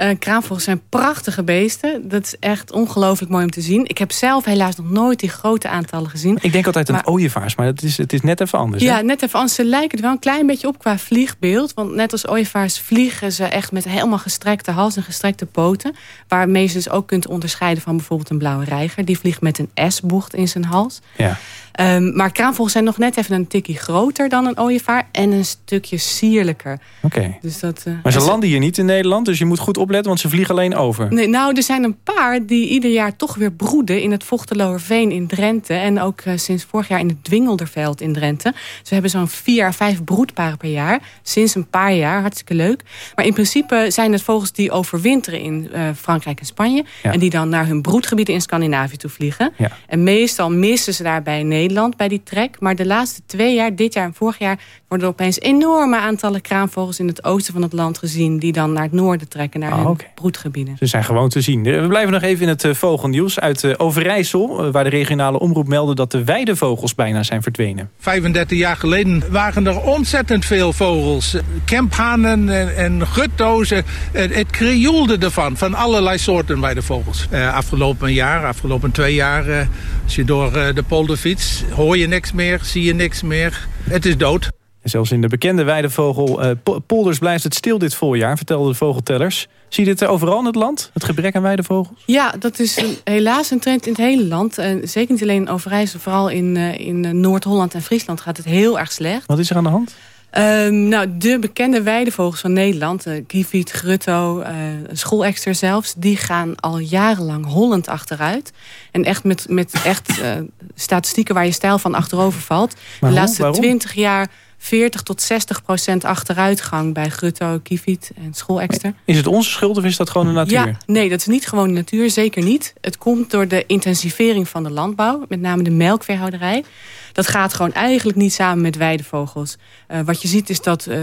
Uh, kraanvogels zijn prachtige beesten. Dat is echt ongelooflijk mooi om te zien. Ik heb zelf helaas nog nooit die grote aantallen gezien. Ik denk altijd aan ooievaars, maar het is, het is net even anders. Ja, hè? net even anders. Ze lijken er wel een klein beetje op qua vliegbeeld. Want net als ooievaars vliegen ze echt met helemaal gestrekte hals en gestrekte poten. Waarmee ze dus ook kunt onderscheiden van bijvoorbeeld een blauwe reiger. Die vliegt met een S-bocht in zijn hals. Ja. Um, maar kraanvogels zijn nog net even een tikje groter dan een ooievaar. En een stukje sierlijker. Oké. Okay. Dus dat, uh, maar ze landen hier niet in Nederland. Dus je moet goed opletten, want ze vliegen alleen over. Nee, nou, er zijn een paar die ieder jaar toch weer broeden... in het Vochteloerveen in Drenthe. En ook uh, sinds vorig jaar in het Dwingelderveld in Drenthe. Ze hebben zo'n vier à vijf broedparen per jaar. Sinds een paar jaar, hartstikke leuk. Maar in principe zijn het vogels die overwinteren in uh, Frankrijk en Spanje. Ja. En die dan naar hun broedgebieden in Scandinavië toe vliegen. Ja. En meestal missen ze daarbij Nederland bij die trek. Maar de laatste twee jaar, dit jaar en vorig jaar... worden er opeens enorme aantallen kraanvogels in het oosten van het land gezien... die dan naar het noorden trekken, naar Oh, oké. broedgebieden. Ze zijn gewoon te zien. We blijven nog even in het uh, vogelnieuws uit uh, Overijssel... Waar de regionale omroep meldde dat de weidevogels bijna zijn verdwenen. 35 jaar geleden waren er ontzettend veel vogels. Kemphanen en, en gutto's. Het krioelde ervan, van allerlei soorten weidevogels. afgelopen jaar, afgelopen twee jaar... als je door de polder fietst, hoor je niks meer, zie je niks meer. Het is dood. En zelfs in de bekende weidevogel uh, polders blijft het stil dit voorjaar, vertelden de vogeltellers. Zie je dit overal in het land, het gebrek aan weidevogels? Ja, dat is een, helaas een trend in het hele land. En zeker niet alleen in Overijssel, vooral in, uh, in Noord-Holland en Friesland gaat het heel erg slecht. Wat is er aan de hand? Um, nou, de bekende weidevogels van Nederland, uh, grutto, uh, schoolekster zelfs... die gaan al jarenlang hollend achteruit. En echt met, met echt, uh, statistieken waar je stijl van achterover valt. Maar de laatste? 20 jaar 40 tot 60 procent achteruitgang... bij grutto, kieviet en schoolekster. Is het onze schuld of is dat gewoon de natuur? Ja, nee, dat is niet gewoon de natuur, zeker niet. Het komt door de intensivering van de landbouw, met name de melkveehouderij. Dat gaat gewoon eigenlijk niet samen met weidevogels. Uh, wat je ziet is dat uh,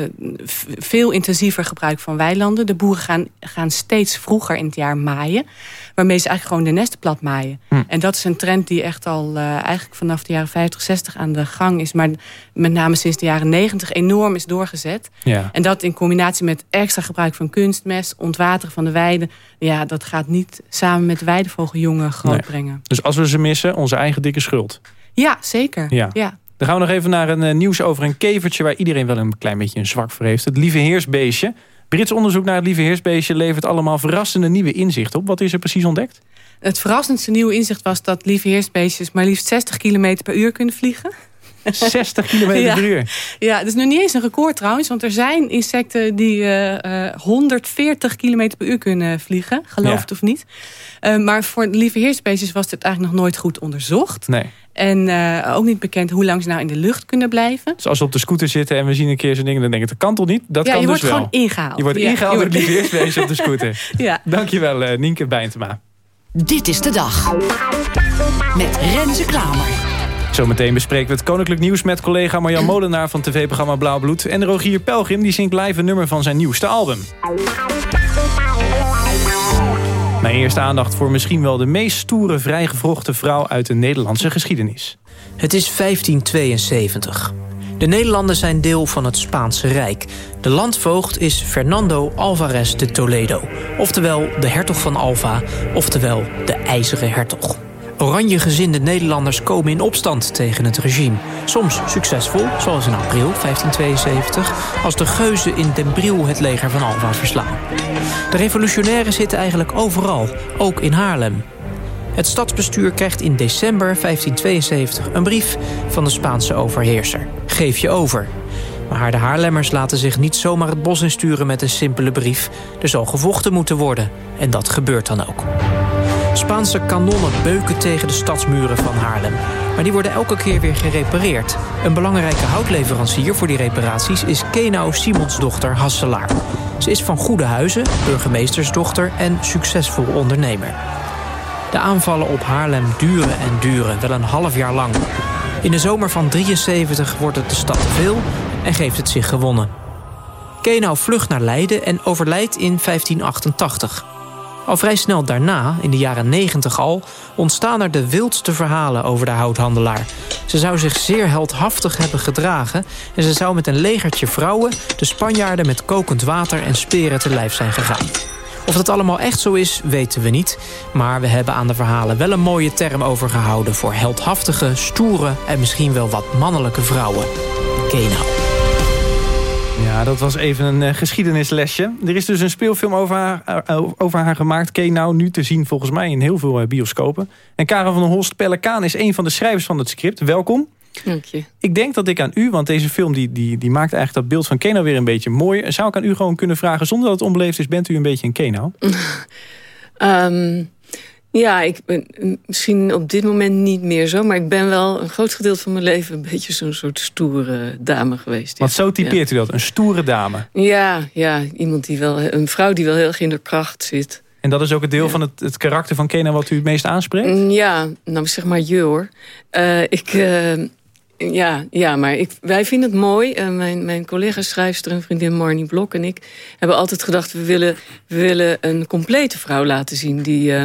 veel intensiever gebruik van weilanden. De boeren gaan, gaan steeds vroeger in het jaar maaien. Waarmee ze eigenlijk gewoon de nesten plat maaien. Hm. En dat is een trend die echt al uh, eigenlijk vanaf de jaren 50, 60 aan de gang is. Maar met name sinds de jaren 90 enorm is doorgezet. Ja. En dat in combinatie met extra gebruik van kunstmest, ontwateren van de weide. Ja, dat gaat niet samen met weidevogeljongen grootbrengen. Nee. Dus als we ze missen, onze eigen dikke schuld. Ja, zeker. Ja. ja. Dan gaan we nog even naar een uh, nieuws over een kevertje... waar iedereen wel een klein beetje een zwak voor heeft. Het lieve heersbeestje. Brits onderzoek naar het lieve heersbeestje... levert allemaal verrassende nieuwe inzichten op. Wat is er precies ontdekt? Het verrassendste nieuwe inzicht was dat lieve heersbeestjes... maar liefst 60 km per uur kunnen vliegen. 60 km ja. per uur? Ja, dat is nog niet eens een record trouwens. Want er zijn insecten die uh, uh, 140 km per uur kunnen vliegen. Geloof Ja. het of niet. Uh, maar voor lieve heersbeestjes was het eigenlijk nog nooit goed onderzocht. Nee. En uh, ook niet bekend hoe lang ze nou in de lucht kunnen blijven. Dus als we op de scooter zitten en we zien een keer zo'n ding... dan denk ik, dat kan toch niet? Dat ja, kan je dus wordt wel. gewoon ingehaald. Je wordt Ja, ingehaald je door lieve heersbeestje op de scooter. Ja. Dankjewel, uh, Nienke Bijntema. Dit is de dag. Met Renze Klamer. Zometeen bespreken we het koninklijk nieuws met collega Marjan Molenaar van tv-programma Blauw Bloed. En Rogier Pelgrim die zingt live een nummer van zijn nieuwste album. Mijn eerste aandacht voor misschien wel de meest stoere vrijgevrochten vrouw uit de Nederlandse geschiedenis. Het is 1572. De Nederlanden zijn deel van het Spaanse Rijk. De landvoogd is Fernando Alvarez de Toledo. Oftewel de hertog van Alva, oftewel de IJzeren Hertog. Oranje-gezinde Nederlanders komen in opstand tegen het regime. Soms succesvol, zoals in april 1572... als de geuzen in Den Briel het leger van Alva verslaan. De revolutionairen zitten eigenlijk overal, ook in Haarlem. Het stadsbestuur krijgt in december 1572 een brief van de Spaanse overheerser. Geef je over. Maar de Haarlemmers laten zich niet zomaar het bos insturen met een simpele brief. Er zal gevochten moeten worden. En dat gebeurt dan ook. Spaanse kanonnen beuken tegen de stadsmuren van Haarlem. Maar die worden elke keer weer gerepareerd. Een belangrijke houtleverancier voor die reparaties is Kenau Simons dochter Hasselaar. Ze is van goede huizen, burgemeestersdochter en succesvol ondernemer. De aanvallen op Haarlem duren en duren, wel een half jaar lang. In de zomer van 73 wordt het de stad veel en geeft het zich gewonnen. Kenau vlucht naar Leiden en overlijdt in 1588. Al vrij snel daarna, in de jaren 90 al, ontstaan er de wildste verhalen over de houthandelaar. Ze zou zich zeer heldhaftig hebben gedragen en ze zou met een legertje vrouwen de Spanjaarden met kokend water en speren te lijf zijn gegaan. Of dat allemaal echt zo is, weten we niet. Maar we hebben aan de verhalen wel een mooie term overgehouden... voor heldhaftige, stoere en misschien wel wat mannelijke vrouwen. Kenau. Ja, dat was even een uh, geschiedenislesje. Er is dus een speelfilm over haar, uh, over haar gemaakt. Kenau, nu te zien volgens mij in heel veel uh, bioscopen. En Karen van der Holst Pellekaan is een van de schrijvers van het script. Welkom. Dank je. Ik denk dat ik aan u, want deze film die, die, die maakt eigenlijk dat beeld van Kenau weer een beetje mooi. Zou ik aan u gewoon kunnen vragen, zonder dat het onbeleefd is, bent u een beetje een Kenau? um, ja, ik ben misschien op dit moment niet meer zo, maar ik ben wel een groot gedeelte van mijn leven een beetje zo'n soort stoere dame geweest. Want zo typeert ja. u dat, een stoere dame? Ja, ja, iemand die wel, een vrouw die wel heel erg in de kracht zit. En dat is ook het deel ja. van het, het karakter van Kena wat u het meest aanspreekt? Ja, nou zeg maar je hoor. Uh, ik, uh, ja, ja, maar ik, wij vinden het mooi. Uh, mijn, mijn collega schrijfster en vriendin Marnie Blok en ik... hebben altijd gedacht, we willen, we willen een complete vrouw laten zien... die, uh,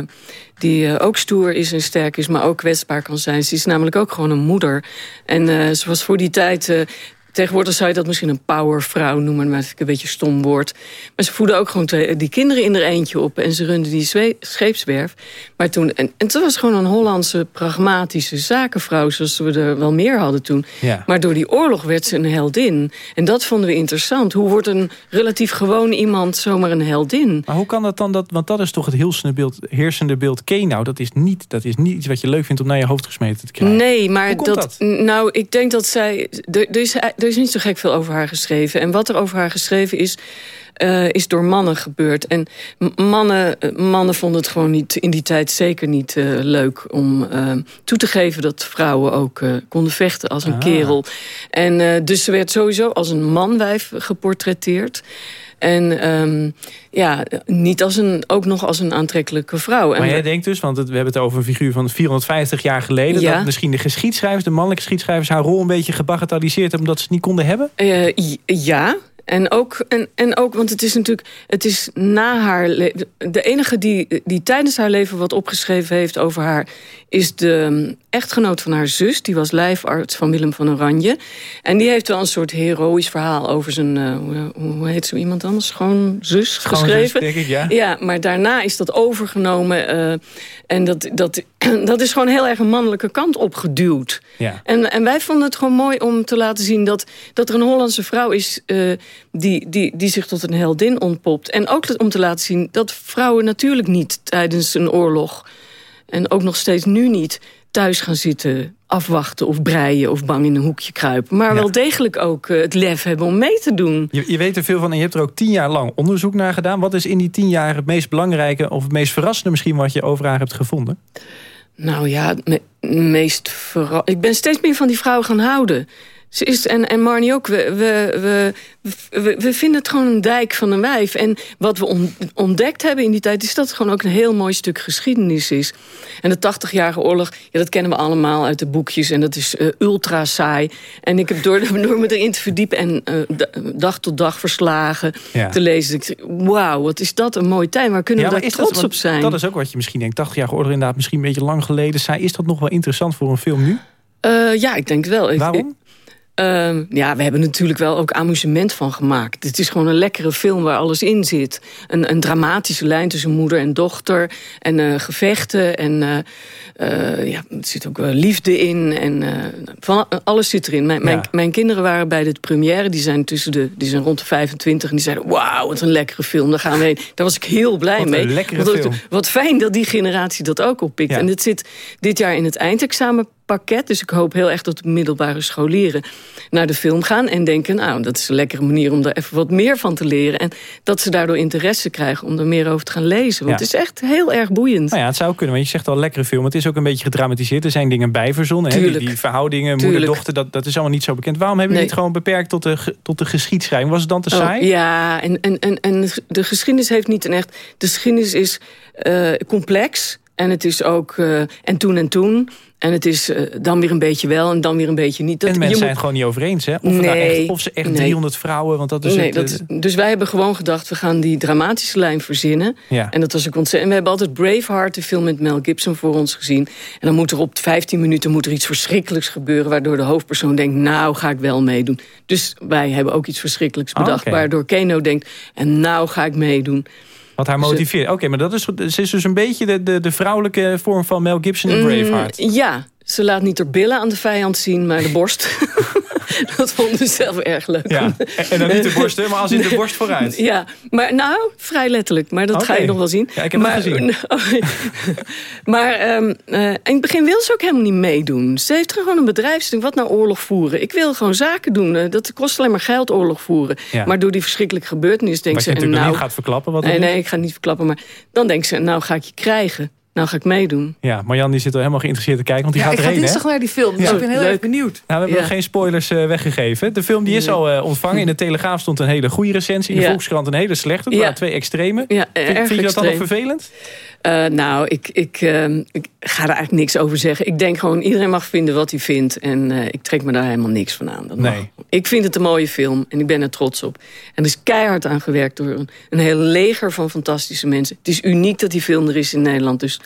die uh, ook stoer is en sterk is, maar ook kwetsbaar kan zijn. Ze is namelijk ook gewoon een moeder. En ze was voor die tijd... Tegenwoordig zou je dat misschien een powervrouw noemen, maar dat ik een beetje stom woord. Maar ze voeden ook gewoon twee, die kinderen in er eentje op en ze runde die scheepswerf. Maar toen, en, en toen was gewoon een Hollandse pragmatische zakenvrouw, zoals we er wel meer hadden toen. Ja. Maar door die oorlog werd ze een heldin. En dat vonden we interessant. Hoe wordt een relatief gewoon iemand zomaar een heldin? Maar hoe kan dat dan? Dat, want dat is toch het heersende beeld, heersende beeld Kenau. Dat is, niet, dat is niet iets wat je leuk vindt om naar je hoofd gesmeten te krijgen. Nee, maar dat, dat, Nou, ik denk dat zij. Er is, er is niet zo gek veel over haar geschreven. En wat er over haar geschreven is, uh, is door mannen gebeurd. En mannen, mannen vonden het gewoon niet, in die tijd zeker niet uh, leuk om uh, toe te geven dat vrouwen ook konden vechten als een ah. kerel. En dus ze werd sowieso als een manwijf geportretteerd. En um, ja, niet als een, ook nog als een aantrekkelijke vrouw. Maar jij denkt dus, want het, we hebben het over een figuur van 450 jaar geleden... Ja. dat misschien de geschiedschrijvers, de mannelijke geschiedschrijvers... haar rol een beetje gebagatelliseerd hebben omdat ze het niet konden hebben? Uh, ja, en ook, en, en ook, want het is natuurlijk, het is na haar leven. De enige die, die tijdens haar leven wat opgeschreven heeft over haar, is de echtgenoot van haar zus. Die was lijfarts van Willem van Oranje. En die heeft wel een soort heroïsch verhaal over zijn, uh, hoe, hoe, heet zo iemand anders? Schoonzus Schoonzus, geschreven. denk ik, ja. ja, maar daarna is dat overgenomen. Uh, en dat, dat, dat is gewoon heel erg een mannelijke kant opgeduwd. Ja. En, en wij vonden het gewoon mooi om te laten zien dat, dat er een Hollandse vrouw is uh, die, die, die zich tot een heldin ontpopt. En ook om te laten zien dat vrouwen natuurlijk niet tijdens een oorlog... en ook nog steeds nu niet thuis gaan zitten afwachten of breien of bang in een hoekje kruipen. Maar ja. wel degelijk ook uh, het lef hebben om mee te doen. Je, je, weet er veel van en je hebt er ook tien jaar lang onderzoek naar gedaan. Wat is in die tien jaar het meest belangrijke of het meest verrassende misschien wat je over haar hebt gevonden? Nou ja, me, meest verra Ik ben steeds meer van die vrouw gaan houden. Ze is, en, en Marnie ook, we, we, we, we, vinden het gewoon een dijk van een wijf. En wat we ontdekt hebben in die tijd... is dat het gewoon ook een heel mooi stuk geschiedenis is. En de 80-jarige oorlog, ja, dat kennen we allemaal uit de boekjes... en dat is uh, ultra saai. En ik heb door, door me erin te verdiepen... en uh, dag tot dag verslagen ja. te lezen... Ik, wauw, wat is dat een mooie tijd. Waar kunnen ja, we daar trots dat, op zijn? Dat is ook wat je misschien denkt. 80-jarige oorlog inderdaad misschien een beetje lang geleden. Saai. Is dat nog wel interessant voor een film nu? Uh, ja, ik denk wel. Waarom? Uh, ja, we hebben natuurlijk wel ook amusement van gemaakt. Het is gewoon een lekkere film waar alles in zit. Een, een dramatische lijn tussen moeder en dochter. En uh, gevechten. En uh, ja, er zit ook liefde in. En van, alles zit erin. Mijn, ja. mijn, mijn, kinderen waren bij de première. Die zijn, tussen de, die zijn rond de 25. En die zeiden, wauw, wat een lekkere film. Daar gaan we heen. Daar was ik heel blij wat mee. Een lekkere wat, film. wat fijn dat die generatie dat ook oppikt. Ja. En het zit dit jaar in het eindexamen pakket. Dus ik hoop heel erg dat de middelbare scholieren naar de film gaan... en denken, nou, dat is een lekkere manier om daar even wat meer van te leren. En dat ze daardoor interesse krijgen om er meer over te gaan lezen. Want Ja. het is echt heel erg boeiend. Nou ja, het zou kunnen, want je zegt al lekkere film. Het is ook een beetje gedramatiseerd. Er zijn dingen bij verzonnen. hè. Die, verhoudingen, moeder-dochter, dat, dat is allemaal niet zo bekend. Waarom hebben jullie Nee. het gewoon beperkt tot de, tot de geschiedschrijving? Was het dan te Oh, saai? ja, en, en, en, en de geschiedenis heeft niet een echt... De geschiedenis is eh, complex, En het is ook eh, en toen en toen. En het is eh, dan weer een beetje wel en dan weer een beetje niet. Dat, en mensen zijn het gewoon niet over eens, hè? Of, nou echt, of ze echt nee. 300 vrouwen, want dat is nee, het, dat, eh, dus wij hebben gewoon gedacht, we gaan die dramatische lijn verzinnen. Ja. En dat was ook ontzettend. We hebben altijd Braveheart, de film met Mel Gibson, voor ons gezien. En dan moet er op 15 minuten moet er iets verschrikkelijks gebeuren... waardoor de hoofdpersoon denkt, nou ga ik wel meedoen. Dus wij hebben ook iets verschrikkelijks Oh, bedacht... waardoor Keno denkt, en nou ga ik meedoen. Wat haar motiveert. Oké, maar dat is, ze is dus een beetje de, de, de vrouwelijke vorm van Mel Gibson in Mm, Braveheart. ja, ze laat niet haar billen aan de vijand zien, maar de borst. dat vonden ze zelf erg leuk. Ja, en- en dan niet de borsten, maar als in de borst vooruit. Ja, maar nou, vrij letterlijk. Maar dat ga je nog wel zien. Ja, ik heb maar, het gezien. maar ehm, eh, in het begin wil ze ook helemaal niet meedoen. Ze heeft gewoon een bedrijf. Ze denkt, wat nou oorlog voeren? Ik wil gewoon zaken doen. Eh, dat kost alleen maar geld oorlog voeren. Ja. Maar door die verschrikkelijke gebeurtenis denkt Wat je ze... natuurlijk nou, niet gaat verklappen. Wat nee, nee, ik ga het niet verklappen. Maar dan denkt ze, nou ga ik je krijgen. Nou ga ik meedoen. Ja, Marjan die zit al helemaal geïnteresseerd te kijken, want die Ja, gaat ik ga erheen, hè? dinsdag naar die film, dus Ja. ik ben heel Leuk. erg benieuwd. Nou, we hebben Ja. nog geen spoilers eh, weggegeven. De film die is al eh, ontvangen. In de Telegraaf stond een hele goede recensie. In de Ja. Volkskrant een hele slechte. Het Ja. waren twee extreme. Ja, vind, erg vind je dat dan nog vervelend? Eh, nou, ik, ik, ehm, ik ga er eigenlijk niks over zeggen. Ik denk gewoon, iedereen mag vinden wat hij vindt. En eh, ik trek me daar helemaal niks van aan. Dat mag. Nee. Ik vind het een mooie film en ik ben er trots op. En er is keihard aan gewerkt door een, een heel leger van fantastische mensen. Het is uniek dat die film er is in Nederland. Dus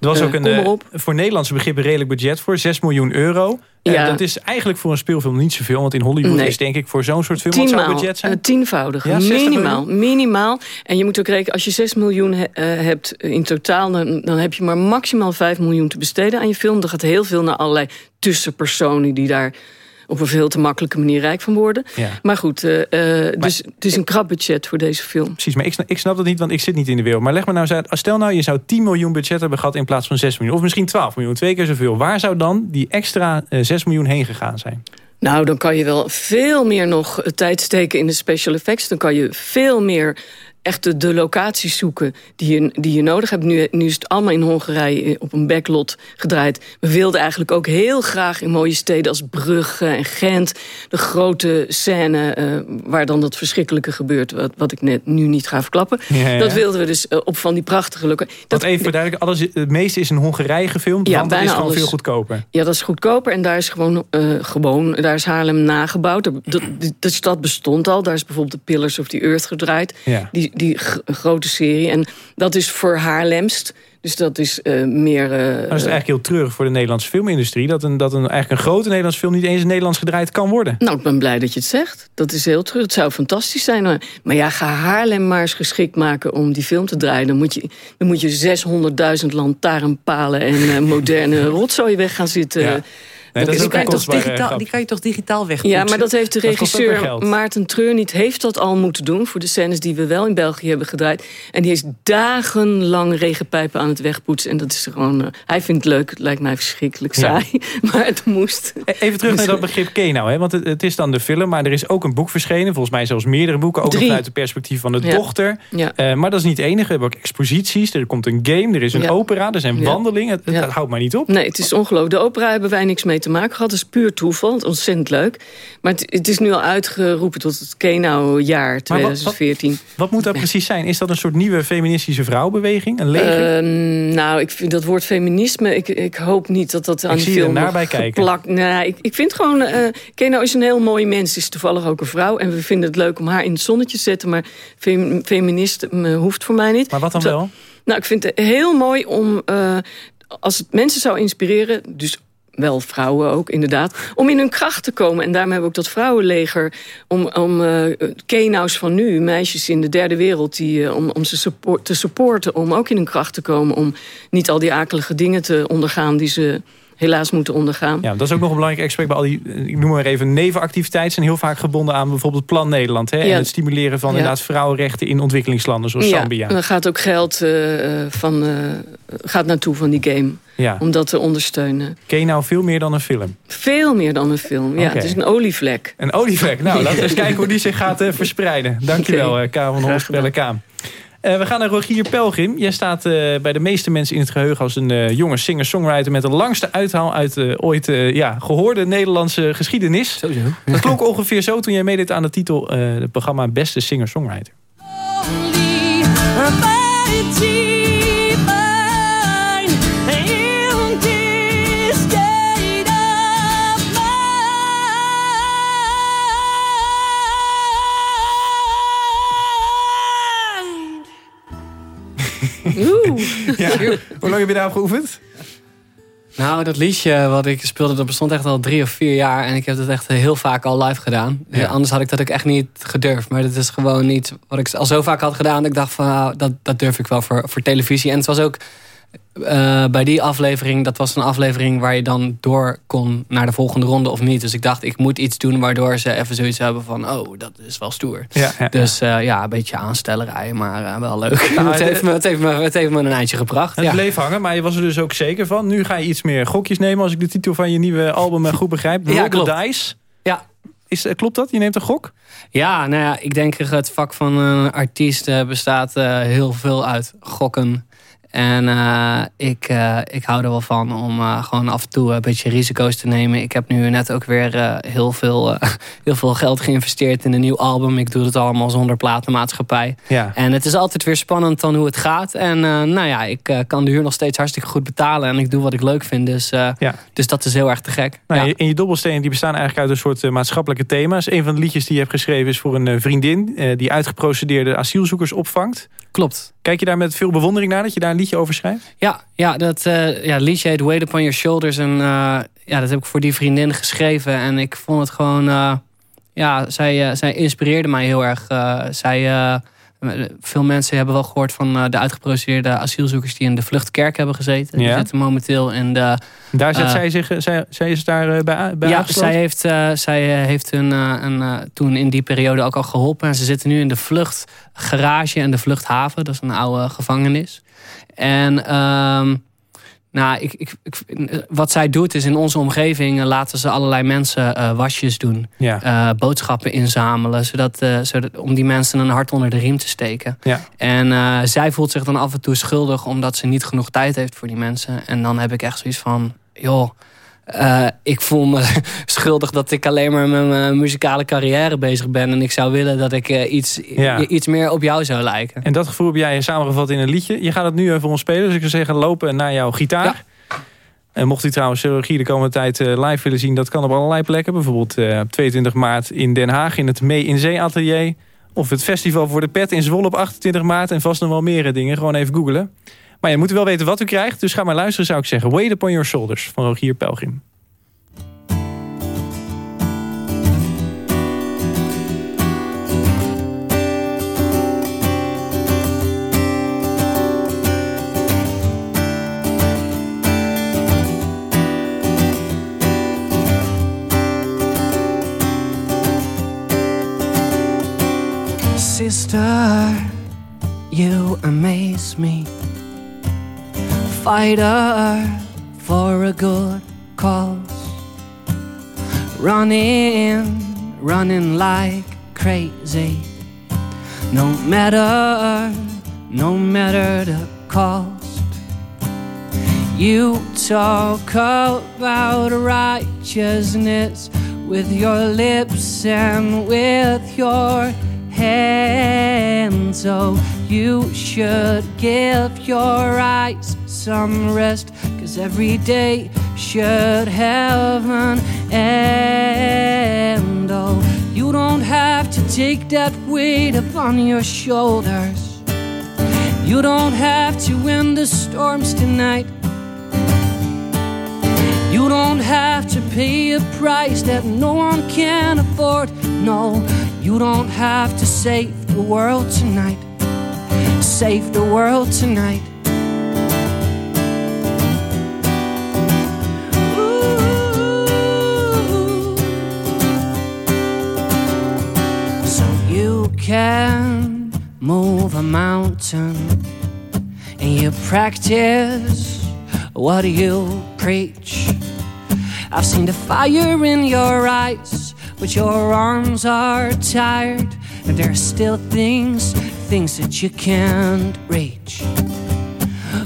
Er was Eh, ook een eh, voor Nederlandse begrippen redelijk budget voor. 6 miljoen euro. Eh, Ja. dat is eigenlijk voor een speelfilm niet zoveel. Want in Hollywood Nee. is denk ik voor zo'n soort film... Wat zou tienmaal, budget zijn? Ja, 60 minimaal, minimaal. En je moet ook rekenen, als je 6 miljoen he- hebt in totaal... Dan, dan heb je maar maximaal 5 miljoen te besteden aan je film. Er gaat heel veel naar allerlei tussenpersonen die daar op een veel te makkelijke manier rijk van worden. Ja. Maar goed, eh, eh, dus het is een krap budget voor deze film. Precies, maar ik snap, ik snap dat niet, want ik zit niet in de wereld. Maar leg me nou eens uit, stel nou je zou 10 miljoen budget hebben gehad... in plaats van 6 miljoen, of misschien 12 miljoen, twee keer zoveel. Waar zou dan die extra eh, 6 miljoen heen gegaan zijn? Nou, dan kan je wel veel meer nog eh, tijd steken in de special effects. Dan kan je veel meer echt de, de locaties zoeken die je, die je nodig hebt. Nu, nu is het allemaal in Hongarije op een backlot gedraaid. We wilden eigenlijk ook heel graag in mooie steden als Brugge en Gent... de grote scène eh, waar dan dat verschrikkelijke gebeurt... wat, wat ik net nu niet ga verklappen. Ja, ja. Dat wilden we dus eh, op van die prachtige locaties. Dat even voor duidelijk, alles, het meeste is in Hongarije gefilmd, Ja, want dat is gewoon alles. veel goedkoper. Ja, dat is goedkoper. En daar is gewoon, eh, gewoon daar is Haarlem nagebouwd. De, de, de stad bestond al. Daar is bijvoorbeeld de Pillars of the Earth gedraaid. Ja. Die, die grote serie. En dat is voor Haarlemst. Dus dat is eh, meer... eh, dat is eigenlijk heel treurig voor de Nederlandse filmindustrie... dat een, dat een, eigenlijk een grote Nederlandse film niet eens in Nederlands gedraaid kan worden. Nou, ik ben blij dat je het zegt. Dat is heel terug. Het zou fantastisch zijn. Maar, maar ja, ga Haarlem maar eens geschikt maken om die film te draaien. Dan moet je, dan moet je 600.000 lantaarnpalen en eh, moderne rotzooi weg gaan zitten. Ja. Nee, dat is die, ook kan een je toch kostbare digitaal, grap. die kan je toch digitaal wegpoetsen? Ja, maar dat heeft de regisseur. Maarten Treurniet heeft dat al moeten doen... voor de scènes die we wel in België hebben gedraaid. En die is dagenlang regenpijpen aan het wegpoetsen. En dat is gewoon... eh, hij vindt het leuk, het lijkt mij verschrikkelijk Ja. saai. Maar het moest. Even terug naar dat begrip Kenau. Hè? Want het, het is dan de film, maar er is ook een boek verschenen. Volgens mij zelfs meerdere boeken. Ook vanuit het perspectief van de Ja. dochter. Ja. Eh, maar dat is niet het enige. We hebben ook exposities. Er komt een game. Er is een Ja. opera. Er zijn Ja. wandelingen. Het, houdt maar niet op. Nee, het is ongelooflijk. De opera hebben wij niks mee te maken gehad. Dat is puur toeval. Het is ontzettend leuk. Maar het, het is nu al uitgeroepen tot het Kenau-jaar wat- 2014. Wat moet dat precies zijn? Is dat een soort nieuwe feministische vrouwbeweging? Een leger? Ehm, nou, ik vind dat woord feminisme... Ik, ik hoop niet dat dat aan Ik je film er naar nog bij kijken. geplakt... Nee, ik, ik vind gewoon... eh Keno is een heel mooi mens. Ze is toevallig ook een vrouw. En we vinden het leuk om haar in het zonnetje te zetten. Maar fem, hoeft voor mij niet. maar wat dan wel? Nou, ik vind het heel mooi om... eh, als het mensen zou inspireren... dus wel vrouwen ook, inderdaad... om in hun kracht te komen. En daarom hebben we ook dat vrouwenleger... om, om eh Kenaus van nu, meisjes in de derde wereld... Die, eh, om, om ze support, te supporten, om ook in hun kracht te komen... om niet al die akelige dingen te ondergaan... die ze helaas moeten ondergaan. Ja, dat is ook nog een belangrijk aspect bij al die, eh, ik noem maar even, nevenactiviteiten zijn heel vaak gebonden aan bijvoorbeeld Plan Nederland. Hè? Ja. En het stimuleren van Ja. inderdaad vrouwenrechten in ontwikkelingslanden zoals ja, Zambia. en dan gaat ook geld eh, van, eh, gaat naartoe van die game. Ja. Om dat te ondersteunen. Ken je nou veel meer dan een film? Veel meer dan een film. Ja, het is een olievlek. Een olievlek. Nou, laten we eens kijken hoe die zich gaat eh, verspreiden. Dankjewel, okay. Karel van Graag Eh, we gaan naar Rogier Pelgrim. Jij staat eh, bij de meeste mensen in het geheugen als een eh, jonge singer-songwriter... met de langste uithaal uit ooit ja, gehoorde Nederlandse geschiedenis. Sowieso. Dat klonk ongeveer zo toen jij meedeed aan de titel... het programma Beste Singer-Songwriter. Oeh. Ja. Hoe lang heb je daarop geoefend? Nou, dat liedje wat ik speelde, dat bestond echt al drie of vier jaar. En ik heb het echt heel vaak al live gedaan. Ja. Anders had ik dat ook echt niet gedurfd. Maar dat is gewoon niet wat ik al zo vaak had gedaan. Dat ik dacht van, nou, dat, dat durf ik wel voor, voor televisie. En het was ook eh, bij die aflevering, dat was een aflevering waar je dan door kon naar de volgende ronde of niet. Dus ik dacht, ik moet iets doen waardoor ze even zoiets hebben van, oh, dat is wel stoer. Ja, ja, dus eh, ja, een beetje aanstellerij, maar eh, wel leuk. Nou, het, heeft me, het, heeft me, het heeft me een eindje gebracht. Het ja. bleef hangen, maar je was er dus ook zeker van. Nu ga je iets meer gokjes nemen als ik de titel van je nieuwe album goed begrijp. Ja, Roll the klopt. Dice. Ja. Is, klopt dat? Je neemt een gok? Ja, nou ja, ik denk het vak van een artiest bestaat heel veel uit gokken. En eh, ik, eh, ik hou er wel van om eh, gewoon af en toe een beetje risico's te nemen. Ik heb nu net ook weer heel, veel, heel veel geld geïnvesteerd in een nieuw album. Ik doe het allemaal zonder platenmaatschappij. Ja. En het is altijd weer spannend dan hoe het gaat. En nou ja, ik kan de huur nog steeds hartstikke goed betalen. En ik doe wat ik leuk vind. Dus, dus dat is heel erg te gek. Nou, Ja. je- En je dobbelstenen die bestaan eigenlijk uit een soort maatschappelijke thema's. Een van de liedjes die je hebt geschreven is voor een vriendin... die uitgeprocedeerde asielzoekers opvangt. Klopt. Kijk je daar met veel bewondering naar dat je daar liedje over schrijft? Ja, ja dat eh, ja, liedje heet Weight Upon Your Shoulders. En eh, ja, dat heb ik voor die vriendin geschreven. En ik vond het gewoon... eh, ja, zij, zij inspireerde mij heel erg. Zij, veel mensen hebben wel gehoord van eh, de uitgeprocedeerde asielzoekers... die in de Vluchtkerk hebben gezeten. Die Ja. zitten momenteel in de... Daar zet eh, zij zich, eh, zij, zij is daar eh, bij, bij ja, zij heeft, eh, zij eh, heeft hun eh, een, eh, toen in die periode ook al geholpen. En ze zitten nu in de vluchtgarage en de vluchthaven. Dat is een oude gevangenis. En ehm, nou, ik, ik, ik, wat zij doet is in onze omgeving... eh, laten ze allerlei mensen eh, wasjes doen. Ja. eh, boodschappen inzamelen. Zodat, zodat, om die mensen een hart onder de riem te steken. Ja. En zij voelt zich dan af en toe schuldig... omdat ze niet genoeg tijd heeft voor die mensen. En dan heb ik echt zoiets van... joh, eh, ik voel me schuldig dat ik alleen maar met mijn muzikale carrière bezig ben. En ik zou willen dat ik eh, iets, Ja. iets meer op jou zou lijken. En dat gevoel heb jij samengevat in een liedje. Je gaat het nu even ons spelen. Dus ik zou zeggen, lopen naar jouw gitaar. En mocht u trouwens chirurgie de komende tijd eh, live willen zien... dat kan op allerlei plekken. Bijvoorbeeld eh, op 22 maart in Den Haag in het Mee in Zee Atelier. Of het festival voor de pet in Zwolle op 28 maart. En vast nog wel meer dingen. Gewoon even googlen. Maar je moet wel weten wat u krijgt. Dus ga maar luisteren zou ik zeggen. Weight Upon Your Shoulders van Rogier Pelgrim. Sister, you amaze me. Fighter for a good cause. Running, running like crazy. No matter, no matter the cost. You talk about righteousness with your lips and with your hands. Oh, you should give your eyes some rest, cause every day should have an end. Oh, you don't have to take that weight upon your shoulders. You don't have to win the storms tonight. You don't have to pay a price that no one can afford. No, you don't have to save the world tonight. Save the world tonight. Ooh. So you can move a mountain and you practice what you preach. I've seen the fire in your eyes, but your arms are tired, and there are still things, things that you can't reach.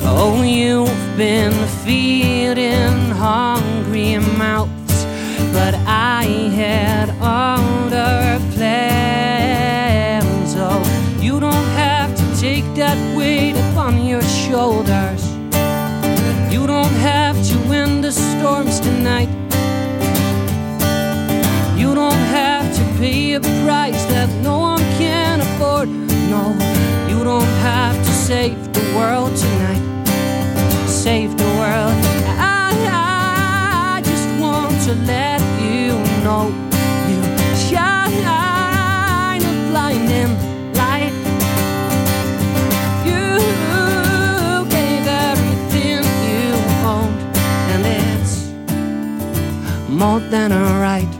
Oh, you've been feeding hungry mouths, but I had other plans. Oh, you don't have to take that weight upon your shoulders. You don't have to win the storms tonight. Pay a price that no one can afford. No, you don't have to save the world tonight. Save the world. I, I just want to let you know you shine a blinding light. You gave everything you owned, and it's more than a right.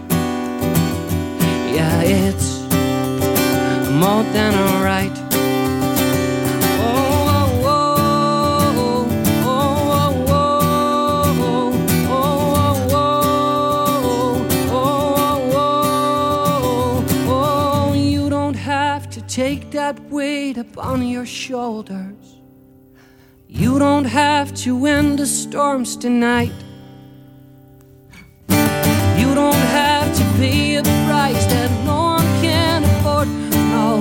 Don't have to take that weight upon your shoulders. You don't have to win the storms tonight. You don't have to pay a price that No,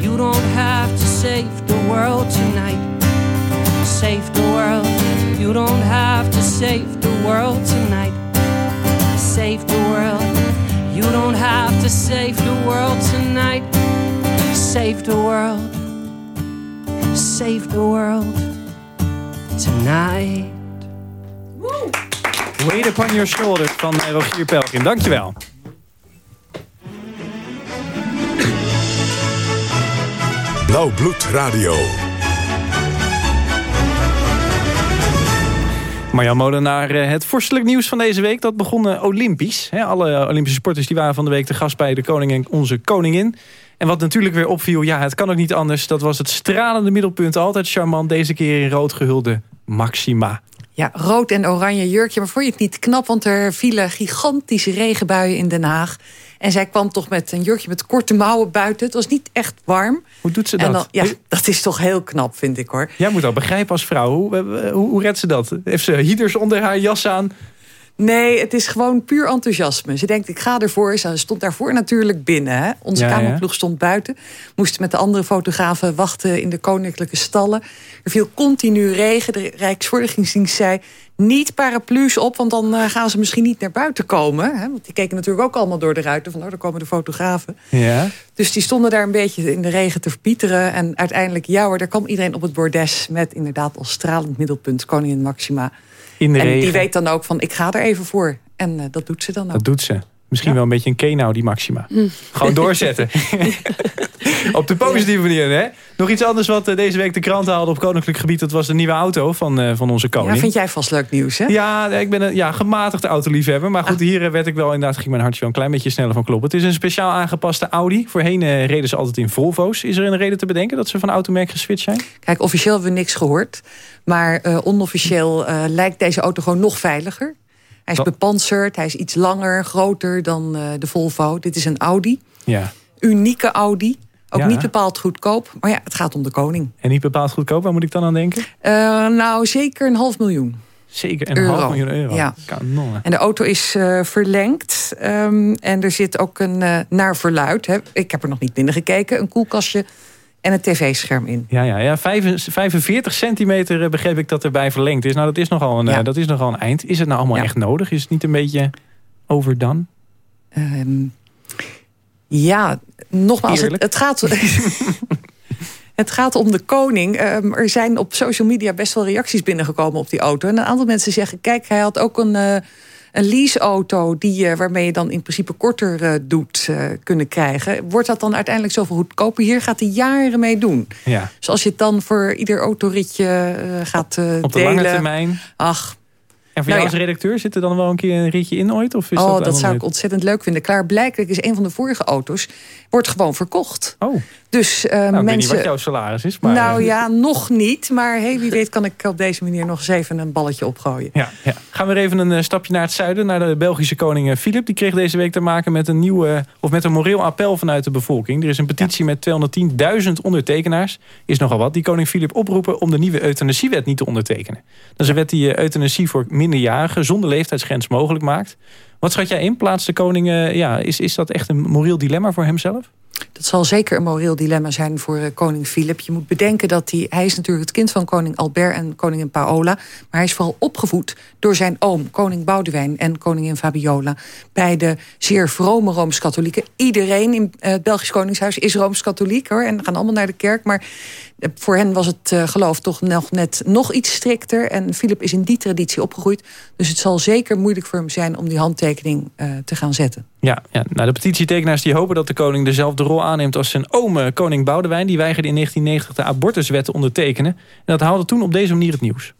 you don't have to save the world tonight. Save the world. You don't have to save the world tonight. Save the world. You don't have to save the world tonight. Save the world. Save the world tonight. Weight Upon Your Shoulders van eh, Rogier Pelgrim. Dankjewel. Blauw Bloed Radio. Marjan Molenaar, eh, het vorstelijk nieuws van deze week... dat begon eh, olympisch. Hè, alle Olympische sporters die waren van de week te gast bij de koning en onze koningin. En wat natuurlijk weer opviel, ja, het kan ook niet anders... dat was het stralende middelpunt, altijd charmant... deze keer in rood gehulde Maxima. Ja, rood en oranje jurkje. Maar vond je het niet knap? Want er vielen gigantische regenbuien in Den Haag. En zij kwam toch met een jurkje met korte mouwen buiten. Het was niet echt warm. Hoe doet ze En dat? dan, ja, dat is toch heel knap, vind ik hoor. Jij moet dat begrijpen als vrouw. Hoe, hoe, hoe redt ze dat? Heeft ze heaters onder haar jas aan? Nee, het is gewoon puur enthousiasme. Ze denkt, ik ga ervoor. Ze stond daarvoor natuurlijk binnen. Hè? Onze Ja, ja. kamerploeg stond buiten. Moesten met de andere fotografen wachten in de koninklijke stallen. Er viel continu regen. De Rijksvoorlichtingsdienst zei, niet paraplu's op... want dan eh, gaan ze misschien niet naar buiten komen. Hè? Want die keken natuurlijk ook allemaal door de ruiten. Van, oh, daar komen de fotografen. Ja. Dus die stonden daar een beetje in de regen te verpieteren. En uiteindelijk, ja hoor, daar kwam iedereen op het bordes... met inderdaad als stralend middelpunt koningin Maxima. In de en regen. die weet dan ook van, ik ga er even voor. En eh, dat doet ze dan ook. Dat doet ze. Misschien wel een beetje een kenau, die Maxima. Mm. Gewoon doorzetten. op de positieve manier, hè? Nog iets anders wat eh, deze week de krant haalde op koninklijk gebied. Dat was de nieuwe auto van, eh, van onze koning. Ja, vind jij vast leuk nieuws, hè? Ja, ik ben een ja, gematigde autoliefhebber. Maar goed, hier eh, werd ik wel inderdaad, ging mijn hartje wel een klein beetje sneller van kloppen. Het is een speciaal aangepaste Audi. Voorheen reden ze altijd in Volvo's. Is er een reden te bedenken dat ze van automerk geswitcht zijn? Kijk, officieel hebben we niks gehoord. Maar onofficieel lijkt deze auto gewoon nog veiliger. Hij is bepanserd, hij is iets langer, groter dan eh, de Volvo. Dit is een Audi. Ja. Unieke Audi. Ook Ja. niet bepaald goedkoop. Maar ja, het gaat om de koning. En niet bepaald goedkoop, waar moet ik dan aan denken? Eh, nou, zeker een half miljoen. Zeker een Euro. half miljoen euro. Ja. Kanonnen. En de auto is eh, verlengd. ehm, en er zit ook een, naar verluid, hè, ik heb er nog niet binnen gekeken... een koelkastje en een tv-scherm in. Ja, ja, ja. Vijf- 45 centimeter eh, begreep ik dat erbij verlengd is. Nou, dat is nogal een, eh, dat is nogal een eind. Is het nou allemaal echt nodig? Is het niet een beetje overdone? Ehm, ja, nogmaals, het, het gaat... Het gaat om de koning. Ehm, er zijn op social media best wel reacties binnengekomen op die auto. En een aantal mensen zeggen... kijk, hij had ook een, eh, een leaseauto... Die, waarmee je dan in principe korter eh, doet eh, kunnen krijgen. Wordt dat dan uiteindelijk zoveel goedkoper? Hier gaat hij jaren mee doen. Ja. Dus als je het dan voor ieder autoritje eh, gaat eh, Op de delen... lange termijn. Ach, En voor Nou jou ja. als redacteur zit er dan wel een keer een ritje in ooit? Of is oh, dat, dat, zou ik ontzettend leuk vinden. Klaarblijkelijk is een van de vorige auto's... wordt gewoon verkocht. Oh. Dus eh, Nou, ik weet niet mensen... wat jouw salaris is, maar... nou ja, nog niet. Maar hey, wie weet kan ik op deze manier nog eens even een balletje opgooien. Ja, ja. Gaan we even een eh, stapje naar het zuiden, naar de Belgische koning eh, Filip. Die kreeg deze week te maken met een nieuw, eh, of met een moreel appel vanuit de bevolking. Er is een petitie met 210.000 ondertekenaars. Is nogal wat. Die koning Filip oproepen om de nieuwe euthanasiewet niet te ondertekenen. Dat is een wet die euthanasie voor minderjarigen zonder leeftijdsgrens mogelijk maakt. Wat schat jij in? Plaats de koning, ja, is, is dat echt een moreel dilemma voor hemzelf? Dat zal zeker een moreel dilemma zijn voor uh, koning Filip. Je moet bedenken dat hij... Hij is natuurlijk het kind van koning Albert en koningin Paola. Maar hij is vooral opgevoed door zijn oom, koning Boudewijn... en koningin Fabiola. Beide zeer vrome Rooms-Katholieken. Iedereen in uh, het Belgisch Koningshuis is Rooms-Katholiek. hoor, En gaan allemaal naar de kerk. Maar voor hen was het geloof toch nog net nog iets strikter. En Filip is in die traditie opgegroeid. Dus het zal zeker moeilijk voor hem zijn om die handtekening te gaan zetten. Ja, ja. Nou, de petitietekenaars die hopen dat de koning dezelfde rol aanneemt als zijn oom eh, koning Boudewijn. Die weigerde in 1990 de abortuswet te ondertekenen. En dat haalde toen op deze manier het nieuws.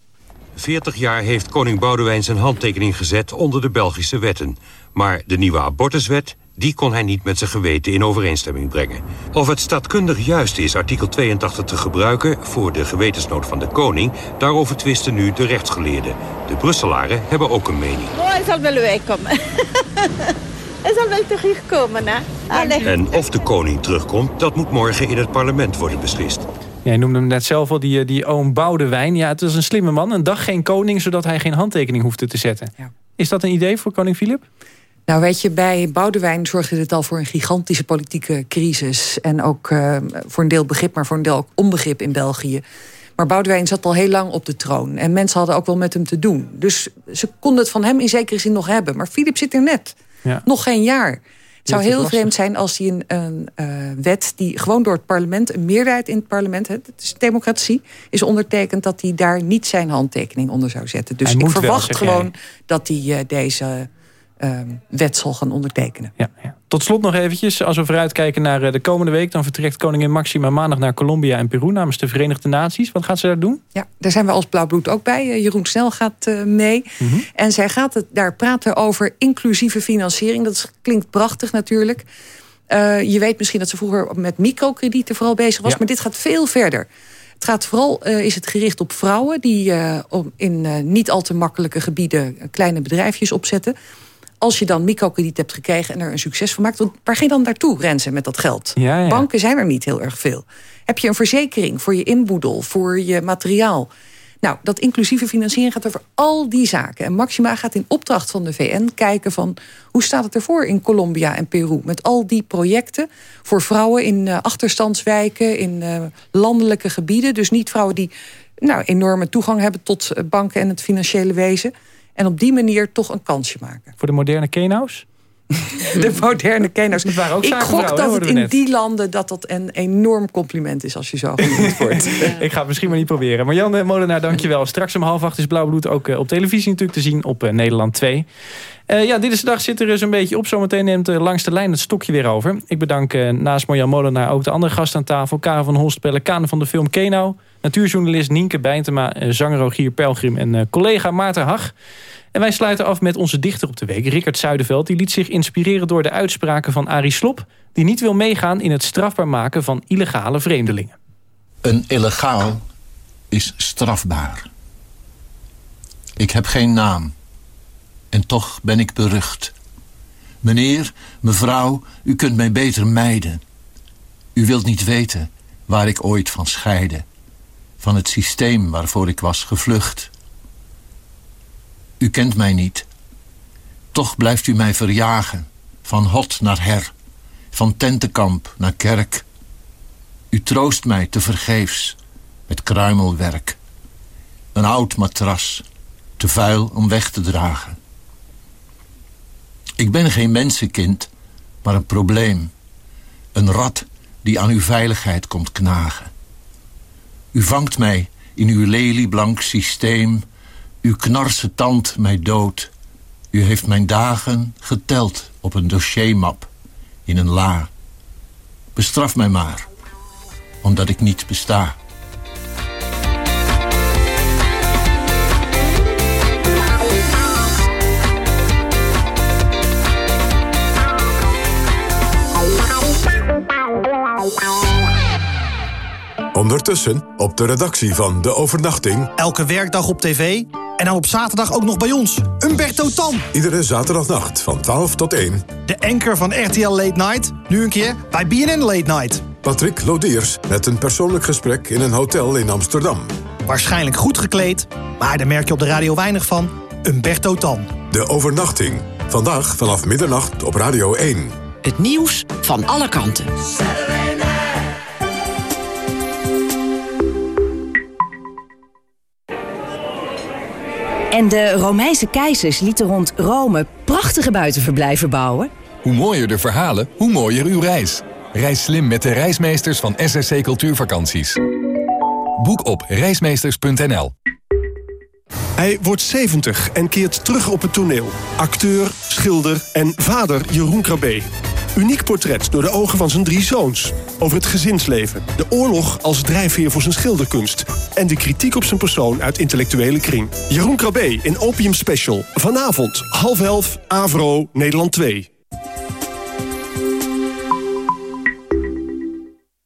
40 jaar heeft koning Boudewijn zijn handtekening gezet onder de Belgische wetten. Maar de nieuwe abortuswet die kon hij niet met zijn geweten in overeenstemming brengen. Of het staatkundig juist is artikel 82 te gebruiken voor de gewetensnood van de koning, daarover twisten nu de rechtsgeleerden. De Brusselaren hebben ook een mening. Oh, hij zal wel wegkomen. hij zal wel terugkomen, hè? Allee. En of de koning terugkomt, dat moet morgen in het parlement worden beslist. Jij noemde hem net zelf al, die, die oom Boudewijn. Ja, het is een slimme man. Een dag geen koning, zodat hij geen handtekening hoefde te zetten. Ja. Is dat een idee voor koning Filip? Nou weet je, bij Boudewijn zorgde dit al voor een gigantische politieke crisis. En ook uh, voor een deel begrip, maar voor een deel ook onbegrip in België. Maar Boudewijn zat al heel lang op de troon. En mensen hadden ook wel met hem te doen. Dus ze konden het van hem in zekere zin nog hebben. Maar Filip zit er net. Ja. Nog geen jaar. Het zou heel vreemd zijn als hij een, een uh, wet... die gewoon door het parlement, een meerderheid in het parlement... het is democratie, is ondertekend... dat hij daar niet zijn handtekening onder zou zetten. Dus ik verwacht gewoon dat hij uh, deze uh, wet zal gaan ondertekenen. Ja, ja. Tot slot nog eventjes, als we vooruitkijken naar uh, de komende week... dan vertrekt koningin Maxima maandag naar Colombia en Peru... namens de Verenigde Naties. Wat gaat ze daar doen? Ja, daar zijn we als Blauwbloed ook bij. Uh, Jeroen Snel gaat uh, mee. Mm -hmm. En zij gaat het daar praten over inclusieve financiering. Dat is, klinkt prachtig natuurlijk. je weet misschien dat ze vroeger met microkredieten vooral bezig was... Ja. maar dit gaat veel verder. Het gaat vooral, uh, is het gericht op vrouwen... die in niet al te makkelijke gebieden kleine bedrijfjes opzetten als je dan microkrediet hebt gekregen en er een succes van maakt... Want waar ga je dan naartoe, Rensen, met dat geld? Ja, ja. Banken zijn er niet heel erg veel. Heb je een verzekering voor je inboedel, voor je materiaal? Nou, dat inclusieve financiering gaat over al die zaken. En Maxima gaat in opdracht van de VN kijken van... hoe staat het ervoor in Colombia en Peru... met al die projecten voor vrouwen in uh, achterstandswijken... in uh, landelijke gebieden. Dus niet vrouwen die nou, enorme toegang hebben tot banken en het financiële wezen... En op die manier toch een kansje maken. Voor de moderne Kenaus? de moderne kenners. Dat waren ook ik gok dat het in net. die landen dat dat een enorm compliment is als je zo genoemd wordt. ik ga het misschien maar niet proberen. Maar Jan Molenaar, dankjewel. Straks om half acht is Blauwbloed ook op televisie natuurlijk te zien op Nederland 2. Uh, ja, dit is de dag zit er dus een beetje op. Zometeen neemt uh, langs de lijn het stokje weer over. Ik bedank uh, naast Marjan Molenaar ook de andere gast aan tafel. Karel van Holst, Pellekaan van de film Kenau. Natuurjournalist Nienke Bijntema, zanger Rogier Pelgrim en collega Maarten Hag. En wij sluiten af met onze dichter op de week, Rickert Zuiderveld. Die liet zich inspireren door de uitspraken van Arie Slop... die niet wil meegaan in het strafbaar maken van illegale vreemdelingen. Een illegaal is strafbaar. Ik heb geen naam. En toch ben ik berucht. Meneer, mevrouw, u kunt mij beter mijden. U wilt niet weten waar ik ooit van scheide. Van het systeem waarvoor ik was gevlucht. U kent mij niet. Toch blijft u mij verjagen, van hot naar her, van tentenkamp naar kerk. U troost mij te vergeefs, met kruimelwerk. Een oud matras, te vuil om weg te dragen. Ik ben geen mensenkind, maar een probleem. Een rat die aan uw veiligheid komt knagen. U vangt mij in uw lelieblank systeem uw knarse tand mij dood. U heeft mijn dagen geteld op een dossiermap in een la. Bestraf mij maar, omdat ik niet besta. Ondertussen op de redactie van De Overnachting... Elke werkdag op tv en dan op zaterdag ook nog bij ons. Umberto Tan. Iedere zaterdagnacht van 12 tot 1. De anker van RTL Late Night. Nu een keer bij BNN Late Night. Patrick Lodiers met een persoonlijk gesprek in een hotel in Amsterdam. Waarschijnlijk goed gekleed, maar daar merk je op de radio weinig van. Umberto Tan. De Overnachting. Vandaag vanaf middernacht op Radio 1. Het nieuws van alle kanten. En de Romeinse keizers lieten rond Rome prachtige buitenverblijven bouwen. Hoe mooier de verhalen, hoe mooier uw reis. Reis slim met de reismeesters van SSC Cultuurvakanties. Boek op reismeesters.nl Hij wordt 70 en keert terug op het toneel. Acteur, schilder en vader Jeroen Krabbe. Uniek portret door de ogen van zijn drie zoons. Over het gezinsleven, de oorlog als drijfveer voor zijn schilderkunst... en de kritiek op zijn persoon uit intellectuele kring. Jeroen Krabbe in Opium Special. Vanavond, half elf, Avro, Nederland 2.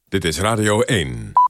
Dit is Radio 1.